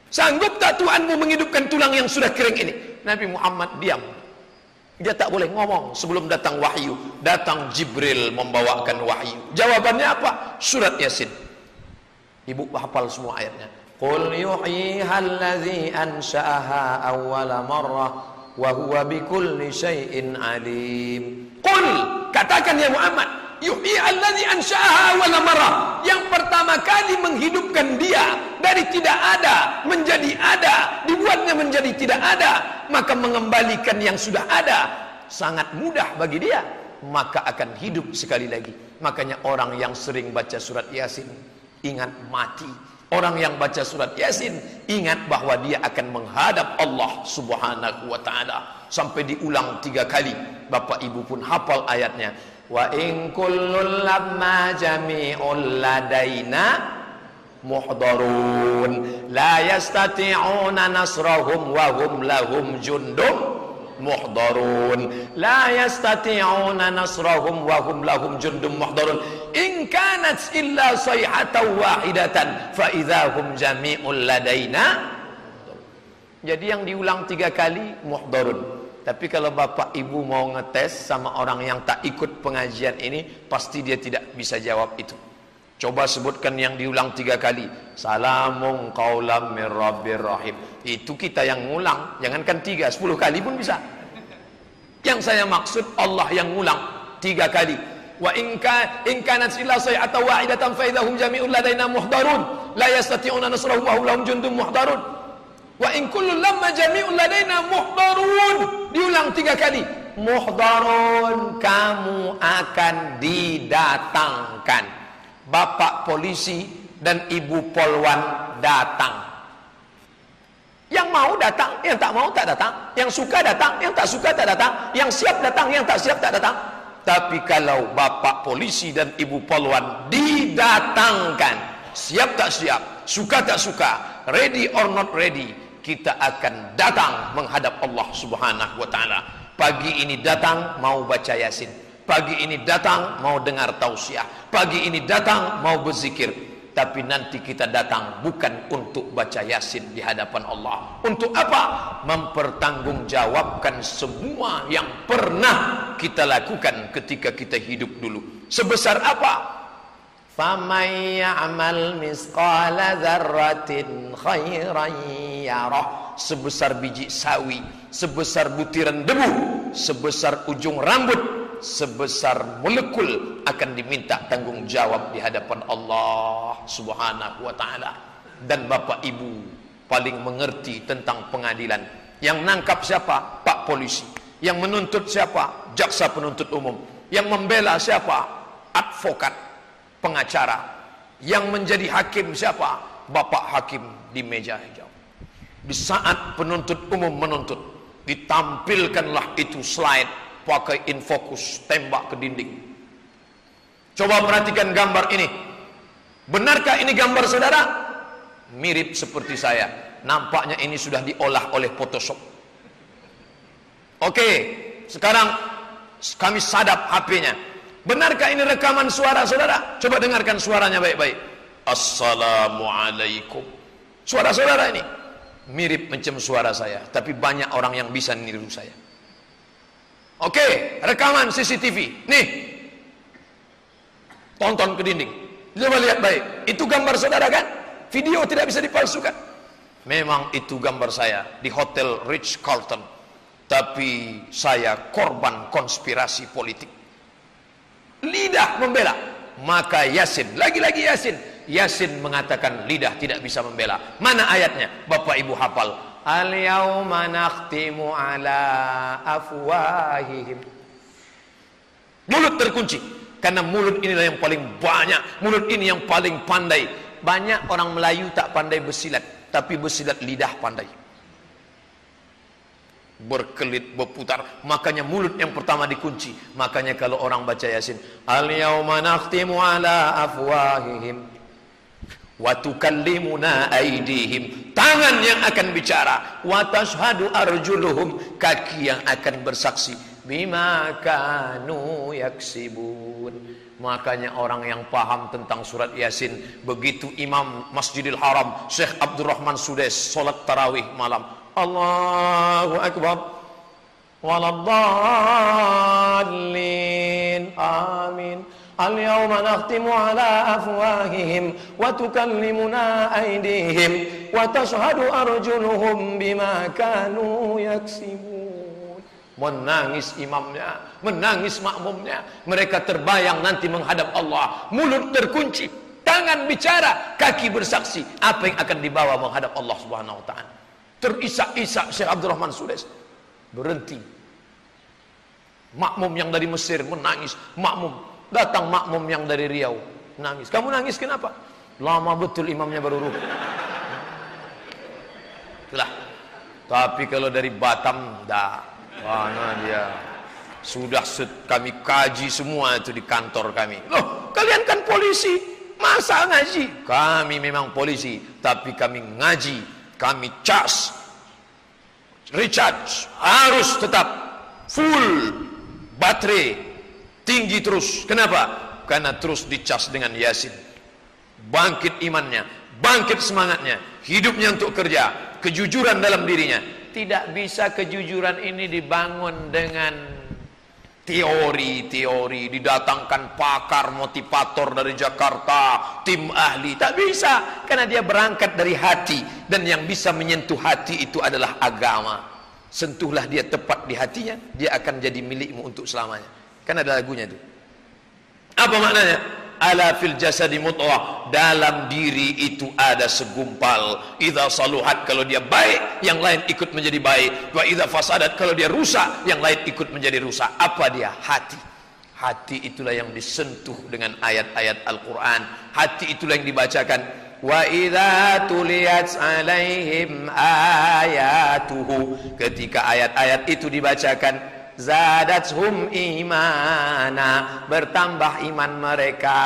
Sanggup tak Tuhanmu menghidupkan tulang yang sudah kering ini? Nabi Muhammad diam dia tak boleh ngomong sebelum datang wahyu. Datang Jibril membawakan wahyu. Jawabannya apa? Surat Yasin. Ibu hafal semua ayatnya. Qul yuhyiha allazi ansha'aha awwala marrah wa huwa bikulli syai'in alim. Qul katakan ya Muhammad, yuhyi allazi ansha'aha awwala marrah. Yang pertama kali menghidupkan dia dari tidak ada menjadi ada, dibuatnya menjadi tidak ada maka mengembalikan yang sudah ada sangat mudah bagi dia maka akan hidup sekali lagi makanya orang yang sering baca surat yasin ingat mati orang yang baca surat yasin ingat bahwa dia akan menghadap Allah subhanahu wa ta'ala. Sampai diulang tiga kali. Bapak ibu pun hafal ayatnya. Wa in kullun lamma jami'un ladaina muhdarun la yastati'una nasrahum wa hum lahum jundum muhdarun. La yastati'una nasrahum wa hum lahum jundum muhdarun. In kanat illa sayhatan wahidatan fa idahum jami'un ladaina. Jadi yang diulang tiga kali muhdarun. Tapi kalau bapak ibu mau ngetes sama orang yang tak ikut pengajian ini pasti dia tidak bisa jawab itu. Coba sebutkan yang diulang tiga kali. Salamun qawlam min rabbir rahim. Itu kita yang ngulang. Jangankan tiga, sepuluh kali pun bisa. Yang saya maksud Allah yang ngulang tiga kali. Wa inka inkanat illa say'atan wahidatan fa idahum jami'un ladaina muhdarun la yastati'una nasrahum wa hum lahum jundum muhdarun. Wa in kullu lamma jami'un ladaina muhdarun. Diulang tiga kali. Muhdarun kamu akan didatangkan bapak polisi dan ibu polwan datang. Yang mau datang, yang tak mau tak datang. Yang suka datang, yang tak suka tak datang. Yang siap datang, yang tak siap tak datang. Tapi kalau bapak polisi dan ibu polwan didatangkan, siap tak siap, suka tak suka, ready or not ready, kita akan datang menghadap Allah Subhanahu wa taala. Pagi ini datang mau baca Yasin. Pagi ini datang mau dengar tausiah. Pagi ini datang mau berzikir. Tapi nanti kita datang bukan untuk baca yasin di hadapan Allah. Untuk apa? Mempertanggungjawabkan semua yang pernah kita lakukan ketika kita hidup dulu. Sebesar apa? فَمَنْ يَعْمَلْ مِسْقَالَ ذَرَّةٍ خَيْرًا miyarah sebesar biji sawi sebesar butiran debu sebesar ujung rambut sebesar molekul akan diminta tanggung jawab di hadapan Allah Subhanahu wa taala. Dan Bapak Ibu paling mengerti tentang pengadilan. Yang nangkap siapa? Pak polisi. Yang menuntut siapa? Jaksa penuntut umum. Yang membela siapa? Advokat pengacara. Yang menjadi hakim siapa? Bapak hakim di meja hijau. Di saat penuntut umum menuntut, ditampilkanlah itu slide pakai infokus tembak ke dinding. Coba perhatikan gambar ini. Benarkah ini gambar saudara? Mirip seperti saya. Nampaknya ini sudah diolah oleh Photoshop. Oke, sekarang kami sadap HP-nya. Benarkah ini rekaman suara saudara? Coba dengarkan suaranya baik-baik. Assalamualaikum. Suara saudara ini mirip macam suara saya, tapi banyak orang yang bisa niru saya. Oke, rekaman CCTV. Nih. Tonton ke dinding. Coba lihat baik. Itu gambar saudara kan? Video tidak bisa dipalsukan. Memang itu gambar saya di Hotel Rich Carlton. Tapi saya korban konspirasi politik lidah membela maka Yasin lagi-lagi Yasin Yasin mengatakan lidah tidak bisa membela mana ayatnya Bapak Ibu hafal al yauma nakhtimu ala afwahihim. Mulut terkunci karena mulut inilah yang paling banyak mulut ini yang paling pandai. Banyak orang Melayu tak pandai bersilat tapi bersilat lidah pandai. Berkelit berputar makanya mulut yang pertama dikunci. Makanya kalau orang baca yasin al yauma nakhtimu ala afwahihim wa tukallimuna aydihim tangan yang akan bicara. Wa tashhadu arjuluhum. Kaki yang akan bersaksi. Bima kanu yaksibun. Makanya orang yang paham tentang surat yasin begitu imam masjidil haram syekh abdurrahman sudes solat tarawih malam. Allahu Akbar. Waladdallin amin اليوم نختم على أفواههم وتكلمنا أيديهم وتشهد أرجلهم بما كانوا يكسبون menangis imamnya menangis makmumnya mereka terbayang nanti menghadap Allah mulut terkunci tangan bicara kaki bersaksi apa yang akan dibawa menghadap Allah Subhanahu wa taala terisak-isak Syekh Abdurrahman Sudes berhenti makmum yang dari Mesir menangis makmum datang makmum yang dari Riau. Nangis. Kamu nangis kenapa? Lama betul imamnya baru ruh. Itulah. Tapi kalau dari Batam dah. Mana dia? Sudah kami kaji semua itu di kantor kami. Loh kalian kan polisi. Masa ngaji? Kami memang polisi tapi kami ngaji. Kami cas. Recharge. Harus tetap full baterai tinggi terus. Kenapa? Karena terus dicas dengan yasin. Bangkit imannya bangkit semangatnya hidupnya untuk kerja kejujuran dalam dirinya. Tidak bisa kejujuran ini dibangun dengan teori-teori didatangkan pakar motivator dari Jakarta tim ahli. Tak bisa karena dia berangkat dari hati. Dan yang bisa menyentuh hati itu adalah agama. Sentuhlah dia tepat di hatinya dia akan jadi milikmu untuk selamanya kan ada lagunya itu. Apa maknanya? Ala fil jasadi mutwah dalam diri itu ada segumpal. Idza saluhat kalau dia baik yang lain ikut menjadi baik. Wa idza fasadat kalau dia rusak yang lain ikut menjadi rusak. Apa dia? Hati. Hati itulah yang disentuh dengan ayat-ayat Al-Qur'an. Hati itulah yang dibacakan. Wa idza tuliyat alaihim ayatuhu. Ketika ayat-ayat itu dibacakan zadathum imana. Bertambah iman mereka.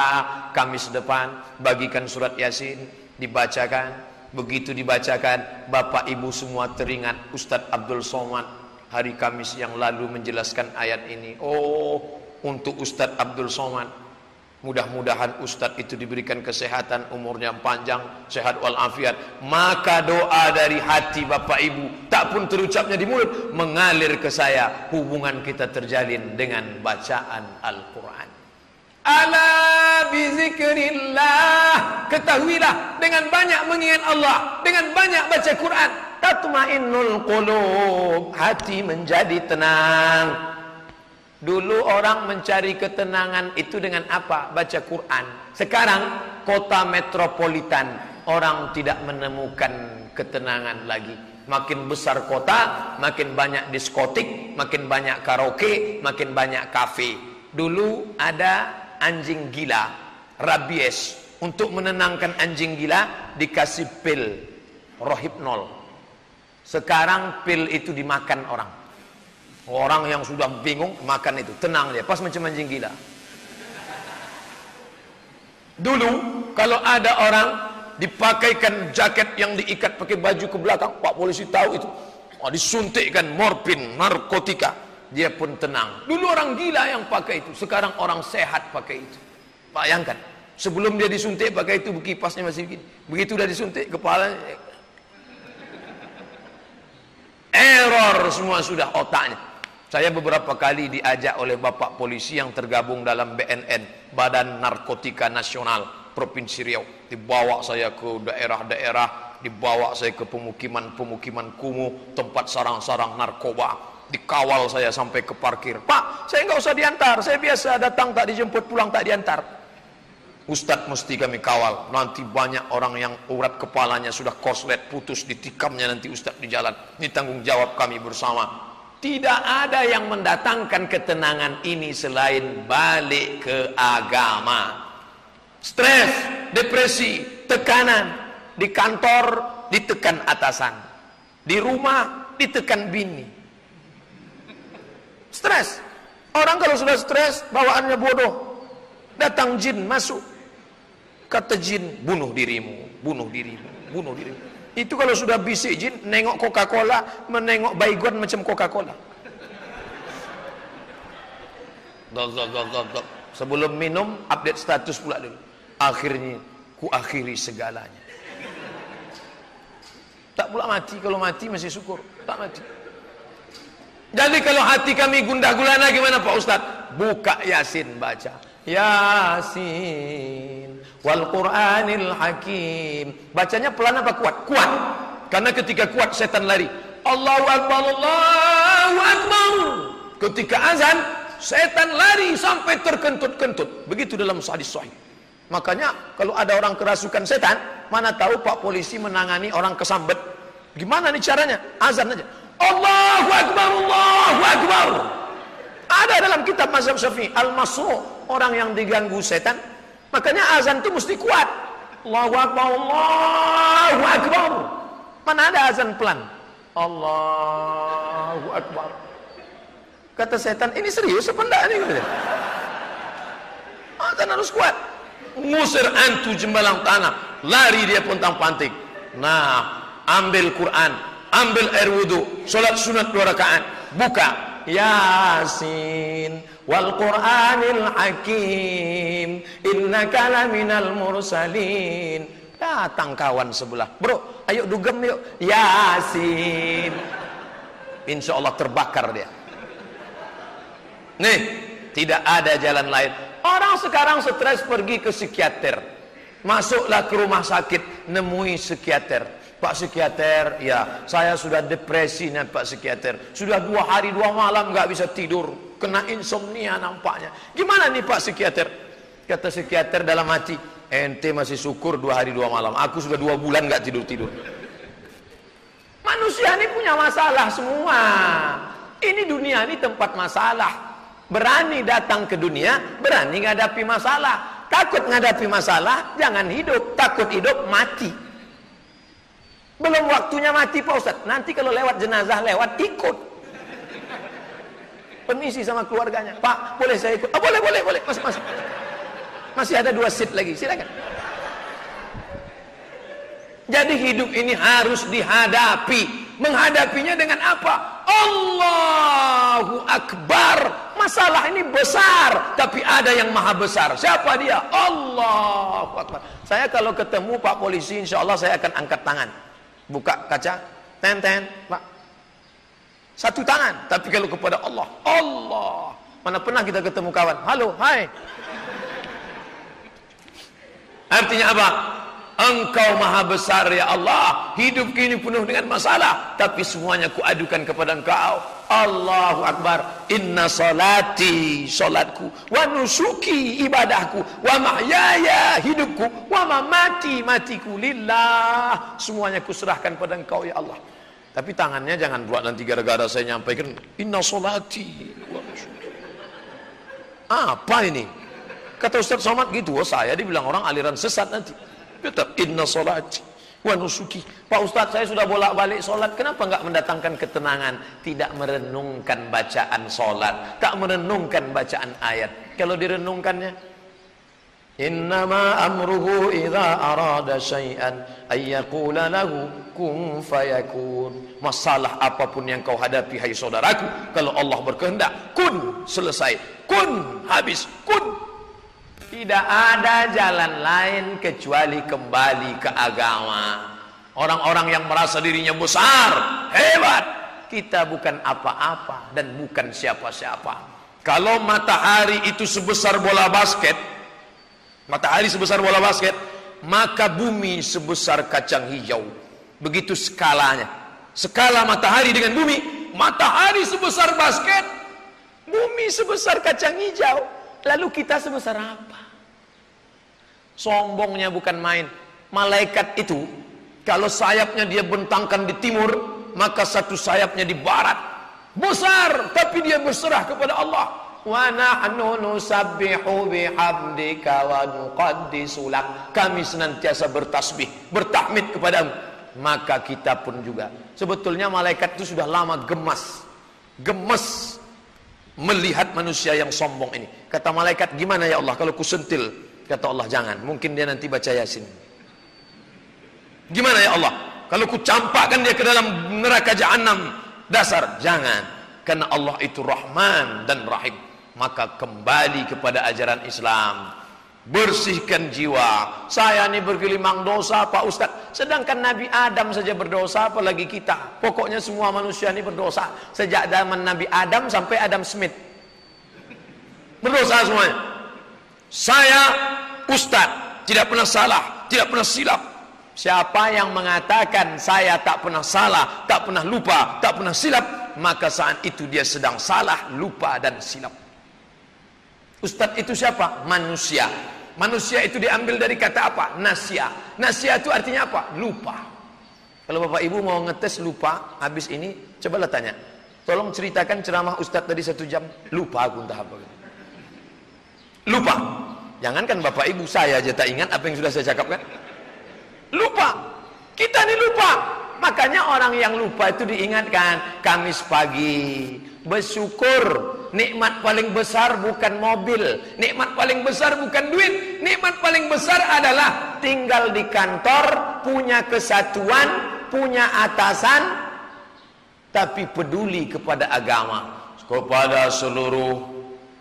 Kamis depan bagikan surat Yasin. Dibacakan. Begitu dibacakan Bapak Ibu semua teringat Ustadz Abdul Somad hari Kamis yang lalu menjelaskan ayat ini. Oh untuk Ustadz Abdul Somad Mudah-mudahan Ustadz itu diberikan kesehatan, umurnya panjang, sehat walafiat. Maka doa dari hati Bapak Ibu, tak pun terucapnya di mulut, mengalir ke saya. Hubungan kita terjalin dengan bacaan Al-Quran. Ala bizikrillah. Ketahuilah, dengan banyak mengingat Allah, dengan banyak baca Quran, tatmainnul qulub. Hati menjadi tenang. Dulu orang mencari ketenangan itu dengan apa? Baca Quran. Sekarang kota metropolitan orang tidak menemukan ketenangan lagi. Makin besar kota, makin banyak diskotik, makin banyak karaoke, makin banyak kafe. Dulu ada anjing gila, rabies. Untuk menenangkan anjing gila dikasih pil rohipnol. Sekarang pil itu dimakan orang. Orang yang sudah bingung makan itu, tenang dia, pas macam anjing gila. Dulu kalau ada orang dipakaikan jaket yang diikat pakai baju ke belakang, Pak polisi tahu itu. Oh, disuntikkan morfin, narkotika, dia pun tenang. Dulu orang gila yang pakai itu, sekarang orang sehat pakai itu. Bayangkan, sebelum dia disuntik pakai itu kipasnya masih begini. Begitu udah disuntik kepala error semua sudah otaknya. Saya beberapa kali diajak oleh Bapak Polisi yang tergabung dalam BNN, Badan Narkotika Nasional Provinsi Riau. Dibawa saya ke daerah-daerah, dibawa saya ke pemukiman-pemukiman kumuh, tempat sarang-sarang narkoba. Dikawal saya sampai ke parkir. Pak, saya nggak usah diantar, saya biasa datang tak dijemput, pulang tak diantar. Ustadz mesti kami kawal. Nanti banyak orang yang urat kepalanya sudah koslet, putus, ditikamnya nanti Ustadz di jalan. Ini tanggung jawab kami bersama. Tidak ada yang mendatangkan ketenangan ini selain balik ke agama. Stres, depresi, tekanan. Di kantor ditekan atasan. Di rumah ditekan bini. Stres. Orang kalau sudah stres, bawaannya bodoh. Datang jin masuk. Kata jin, bunuh dirimu, bunuh dirimu, bunuh dirimu. Itu kalau sudah bisik jin, nengok Coca-Cola, menengok baygon macam Coca-Cola. Sebelum minum, update status pula dulu. Akhirnya, ku akhiri segalanya. Tak pula mati, kalau mati masih syukur. Tak mati. Jadi kalau hati kami gundah gulana gimana Pak Ustaz? Buka Yasin baca. Yasin wal Qur'anil Hakim. Bacanya pelan apa kuat? Kuat. Karena ketika kuat setan lari. Allahu Akbar, Allahu Akbar. Ketika azan, setan lari sampai terkentut-kentut. Begitu dalam hadis sahih. Makanya kalau ada orang kerasukan setan, mana tahu Pak polisi menangani orang kesambet. Gimana nih caranya? Azan aja. Allahu Akbar, Allahu Akbar. Ada dalam kitab mazhab Syafi'i, Al-Masru, orang yang diganggu setan, Makanya azan itu mesti kuat. Allahu Akbar, Allahu Akbar. Mana ada azan pelan? Allahu Akbar. Kata setan, ini serius apa enggak nih? Azan harus kuat. Ngusir antu jembalang tanah. Lari dia pontang panting. Nah, ambil Quran. Ambil air wudhu. Sholat sunat dua rakaat. Buka. Yasin wal Qur'anil Hakim. Innaka laminal mursalin. Datang kawan sebelah. Bro ayo dugem yuk. Yasin. Insya Allah terbakar dia. Nih tidak ada jalan lain. Orang sekarang stres pergi ke psikiater. Masuklah ke rumah sakit nemui psikiater. Pak psikiater, ya saya sudah depresi nih Pak psikiater. Sudah dua hari dua malam nggak bisa tidur, kena insomnia nampaknya. Gimana nih Pak psikiater? Kata psikiater dalam hati, ente masih syukur dua hari dua malam. Aku sudah dua bulan nggak tidur tidur. Manusia ini punya masalah semua. Ini dunia ini tempat masalah. Berani datang ke dunia, berani ngadapi masalah. Takut ngadapi masalah, jangan hidup. Takut hidup, mati. Belum waktunya mati Pak Ustaz. Nanti kalau lewat jenazah lewat ikut. Permisi sama keluarganya. Pak, boleh saya ikut? Oh, boleh, boleh, boleh. Masuk, masuk. Masih ada dua seat lagi. Silakan. Jadi hidup ini harus dihadapi. Menghadapinya dengan apa? Allahu Akbar. Masalah ini besar, tapi ada yang maha besar. Siapa dia? Allahu Akbar. Saya kalau ketemu Pak Polisi, insya Allah saya akan angkat tangan buka kaca, ten ten, pak. Satu tangan, tapi kalau kepada Allah, Allah. Mana pernah kita ketemu kawan? Halo, hai. Artinya apa? Engkau maha besar ya Allah. Hidup ini penuh dengan masalah. Tapi semuanya kuadukan kepada engkau. Allahu Akbar. Inna salati solatku. Wa nusuki ibadahku. Wa mahyaya hidupku. Wa mamati matiku. Lillah. Semuanya kuserahkan pada engkau ya Allah. Tapi tangannya jangan buat nanti gara-gara saya nyampaikan. Inna salati. Apa ini? Kata Ustaz Somad gitu. Oh saya dibilang orang aliran sesat nanti. Tetap inna solati wa nusuki. Pak Ustadz saya sudah bolak-balik solat. Kenapa enggak mendatangkan ketenangan? Tidak merenungkan bacaan solat. Tak merenungkan bacaan ayat. Kalau direnungkannya. Innama amruhu idha arada syai'an ayyakula lahu kun fayakun. Masalah apa pun yang kau hadapi hai saudaraku. Kalau Allah berkehendak. Kun selesai. Kun habis. Kun tidak ada jalan lain kecuali kembali ke agama. Orang-orang yang merasa dirinya besar, hebat. Kita bukan apa-apa dan bukan siapa-siapa. Kalau matahari itu sebesar bola basket, matahari sebesar bola basket, maka bumi sebesar kacang hijau. Begitu skalanya. Skala matahari dengan bumi, matahari sebesar basket, bumi sebesar kacang hijau. Lalu kita sebesar apa? Sombongnya bukan main. Malaikat itu, kalau sayapnya dia bentangkan di timur, maka satu sayapnya di barat. Besar, tapi dia berserah kepada Allah. Wa nahnu nusabbihu bihamdika wa nuqaddisu lak. Kami senantiasa bertasbih, bertahmid kepadamu. Maka kita pun juga. Sebetulnya malaikat itu sudah lama gemas. Gemes melihat manusia yang sombong ini. Kata malaikat, gimana ya Allah kalau kusentil? Kata Allah, jangan. Mungkin dia nanti baca Yasin. Gimana ya Allah? Kalau ku campakkan dia ke dalam neraka jahanam dasar, jangan. Karena Allah itu Rahman dan Rahim. Maka kembali kepada ajaran Islam. Bersihkan jiwa. Saya ini bergelimang dosa Pak Ustaz. Sedangkan Nabi Adam saja berdosa apalagi kita. Pokoknya semua manusia ini berdosa. Sejak zaman Nabi Adam sampai Adam Smith. Berdosa semuanya. Saya Ustaz. Tidak pernah salah. Tidak pernah silap. Siapa yang mengatakan saya tak pernah salah, tak pernah lupa, tak pernah silap, maka saat itu dia sedang salah, lupa dan silap. Ustadz itu siapa? Manusia. Manusia itu diambil dari kata apa? Nasya. Nasya itu artinya apa? Lupa. Kalau Bapak Ibu mau ngetes lupa, habis ini cobalah tanya. Tolong ceritakan ceramah Ustadz tadi satu jam. Lupa aku entah apa. Lupa. Jangankan Bapak Ibu, saya aja tak ingat apa yang sudah saya cakapkan. Lupa. Kita ini lupa. Makanya orang yang lupa itu diingatkan. Kamis pagi. Bersyukur nikmat paling besar bukan mobil, nikmat paling besar bukan duit, nikmat paling besar adalah tinggal di kantor, punya kesatuan, punya atasan, tapi peduli kepada agama, kepada seluruh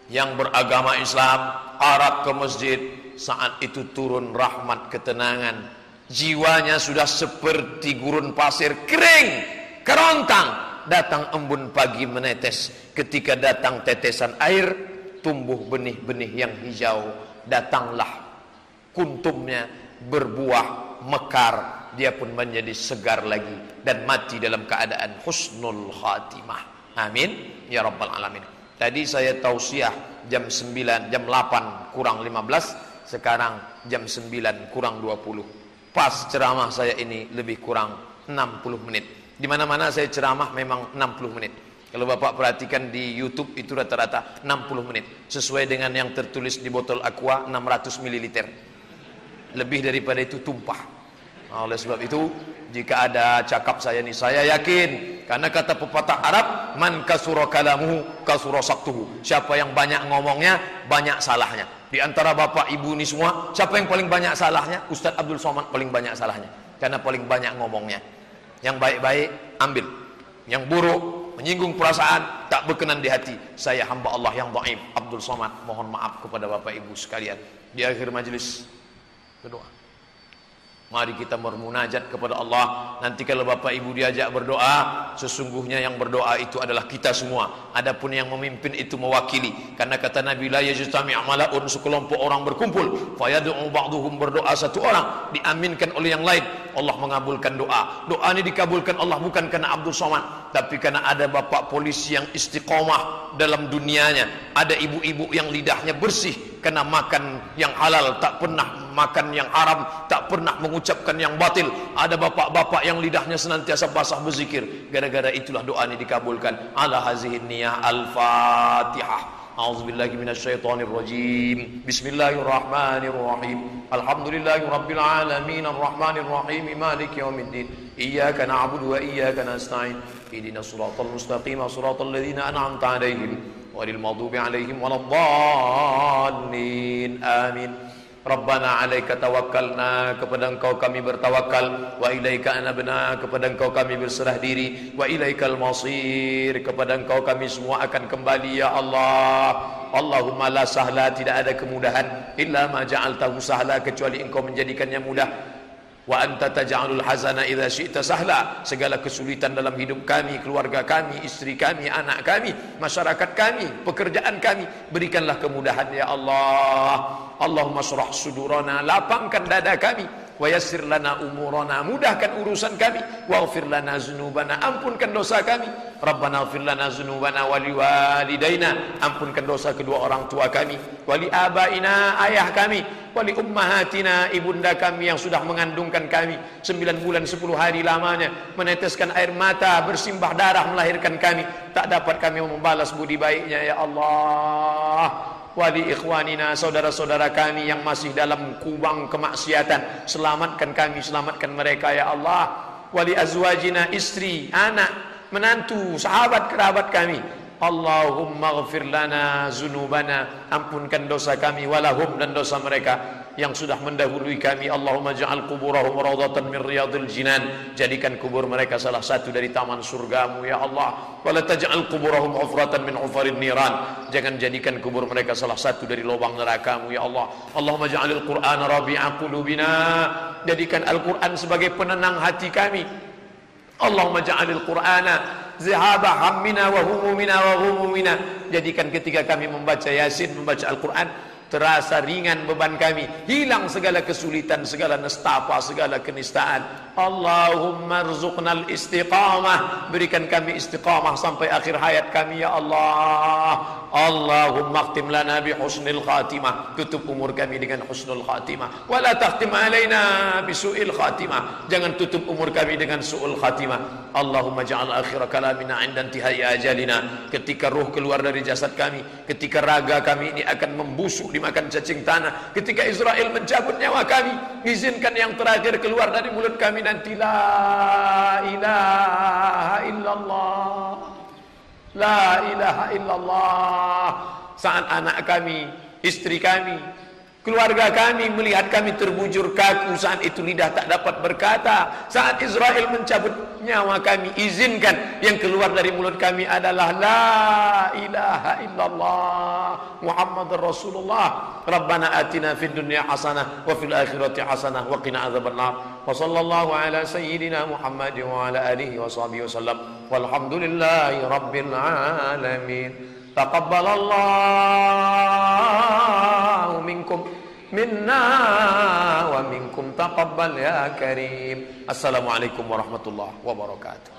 yang beragama Islam, Arab ke masjid, saat itu turun rahmat ketenangan, jiwanya sudah seperti gurun pasir kering, kerontang, datang embun pagi menetes. Ketika datang tetesan air tumbuh benih-benih yang hijau. Datanglah kuntumnya berbuah mekar. Dia pun menjadi segar lagi dan mati dalam keadaan husnul khatimah. Amin. Ya rabbal alamin. Tadi saya tausiah jam 9 jam 8 kurang 15 sekarang jam 9 kurang 20 pas ceramah saya ini lebih kurang 60 menit di mana-mana saya ceramah memang 60 menit. Kalau Bapak perhatikan di YouTube itu rata-rata 60 menit. Sesuai dengan yang tertulis di botol aqua 600 ml. Lebih daripada itu tumpah. Nah, oleh sebab itu, jika ada cakap saya ini, saya yakin. Karena kata pepatah Arab, Man kasura kalamuhu kasura saktuhu. Siapa yang banyak ngomongnya, banyak salahnya. Di antara bapak ibu ini semua, siapa yang paling banyak salahnya? Ustadz Abdul Somad paling banyak salahnya. Karena paling banyak ngomongnya. Yang baik-baik ambil. Yang buruk menyinggung perasaan tak berkenan di hati. Saya hamba Allah yang dhaif Abdul Somad mohon maaf kepada Bapak Ibu sekalian. Di akhir majelis berdoa. Mari kita bermunajat kepada Allah. Nanti kalau Bapak Ibu diajak berdoa, sesungguhnya yang berdoa itu adalah kita semua. Adapun yang memimpin itu mewakili. Karena kata Nabi la yajtami' mala'un sekelompok orang berkumpul, fayad'u ba'dhum berdoa satu orang, diaminkan oleh yang lain. Allah mengabulkan doa. Doa ini dikabulkan Allah bukan karena Abdul Somad, tapi karena ada bapak polisi yang istiqomah dalam dunianya. Ada ibu-ibu yang lidahnya bersih karena makan yang halal, tak pernah makan yang haram, tak pernah mengucapkan yang batil. Ada bapak-bapak yang lidahnya senantiasa basah berzikir. Gara-gara itulah doa ini dikabulkan. Ala hazihin niyah al-fatihah. أعوذ بالله من الشيطان الرجيم بسم الله الرحمن الرحيم الحمد لله رب العالمين الرحمن الرحيم مالك يوم الدين إياك نعبد وإياك نستعين اهدنا الصراط المستقيم صراط الذين أنعمت عليهم غير المغضوب عليهم ولا الضالين آمين Rabbana alaika tawakkalna kepada engkau kami bertawakal wa ilaika anabna kepada engkau kami berserah diri wa ilaikal masir kepada engkau kami semua akan kembali ya Allah Allahumma la sahla tidak ada kemudahan illa ma ja'altahu sahla kecuali engkau menjadikannya mudah wa anta taj'alul hazana idza syi'ta sahla. Segala kesulitan dalam hidup kami keluarga kami istri kami anak kami masyarakat kami pekerjaan kami berikanlah kemudahan ya Allah. Allahumma surah sudurana lapangkan dada kami wa yassir lana umurana mudahkan urusan kami. Waghfir lana dzunubana ampunkan dosa kami. Rabbana ighfir lana dzunubana wa liwalidaina ampunkan dosa kedua orang tua kami. Wa li abaina ayah kami. Wa li ummahatina ibunda kami yang sudah mengandungkan kami. 9 bulan 10 hari lamanya meneteskan air mata bersimbah darah melahirkan kami. Tak dapat kami membalas budi baiknya ya Allah wali ikhwanina saudara-saudara kami yang masih dalam kubang kemaksiatan selamatkan kami selamatkan mereka ya Allah. Wali azwajina istri anak menantu sahabat kerabat kami. Allahumma ghafir lana zunubana. Ampunkan dosa kami walahum dan dosa mereka yang sudah mendahului kami Allahumma ja'al kuburahum rawdatan min riyadil jinan. Jadikan kubur mereka salah satu dari taman surgamu ya Allah. Wala taj'al kuburahum hufratan min hufarin niran. Jangan jadikan kubur mereka salah satu dari lubang nerakamu ya Allah. Allahumma ja'alil qur'ana rabi'a qulubina. Jadikan Al-Qur'an sebagai penenang hati kami. Allahumma ja'alil qur'ana zihaba hammina wa humumina wa humumina. Jadikan ketika kami membaca Yasin membaca Al-Qur'an terasa ringan beban kami. Hilang segala kesulitan segala nestapa segala kenistaan Allahumma rzuqnal istiqamah. Berikan kami istiqamah sampai akhir hayat kami ya Allah. Allahumma khtim lana bi husnil khatimah. Tutup umur kami dengan husnul khatimah. Wala takhtim alaina bi su'il khatimah. Jangan tutup umur kami dengan su'ul khatimah. Allahumma ja'al akhir kalamina inda intihai ajalina. Ketika ruh keluar dari jasad kami ketika raga kami ini akan membusuk dimakan cacing tanah. Ketika Israel mencabut nyawa kami izinkan yang terakhir keluar dari mulut kami nanti la ilaha illallah la ilaha illallah saat anak kami istri kami Keluarga kami melihat kami terbujur kaku saat itu lidah tak dapat berkata. Saat Israel mencabut nyawa kami izinkan yang keluar dari mulut kami adalah la ilaha illallah Muhammad Rasulullah. Rabbana atina fid dunya hasanah wa fil akhirati hasanah wa qina adzabannar. Wa sallallahu ala sayyidina Muhammad wa ala alihi wa sahbihi wasallam. Walhamdulillahi rabbil alamin. Taqabbalallahu minkum minna wa minkum taqabbal ya karim. Assalamualaikum warahmatullahi wabarakatuh.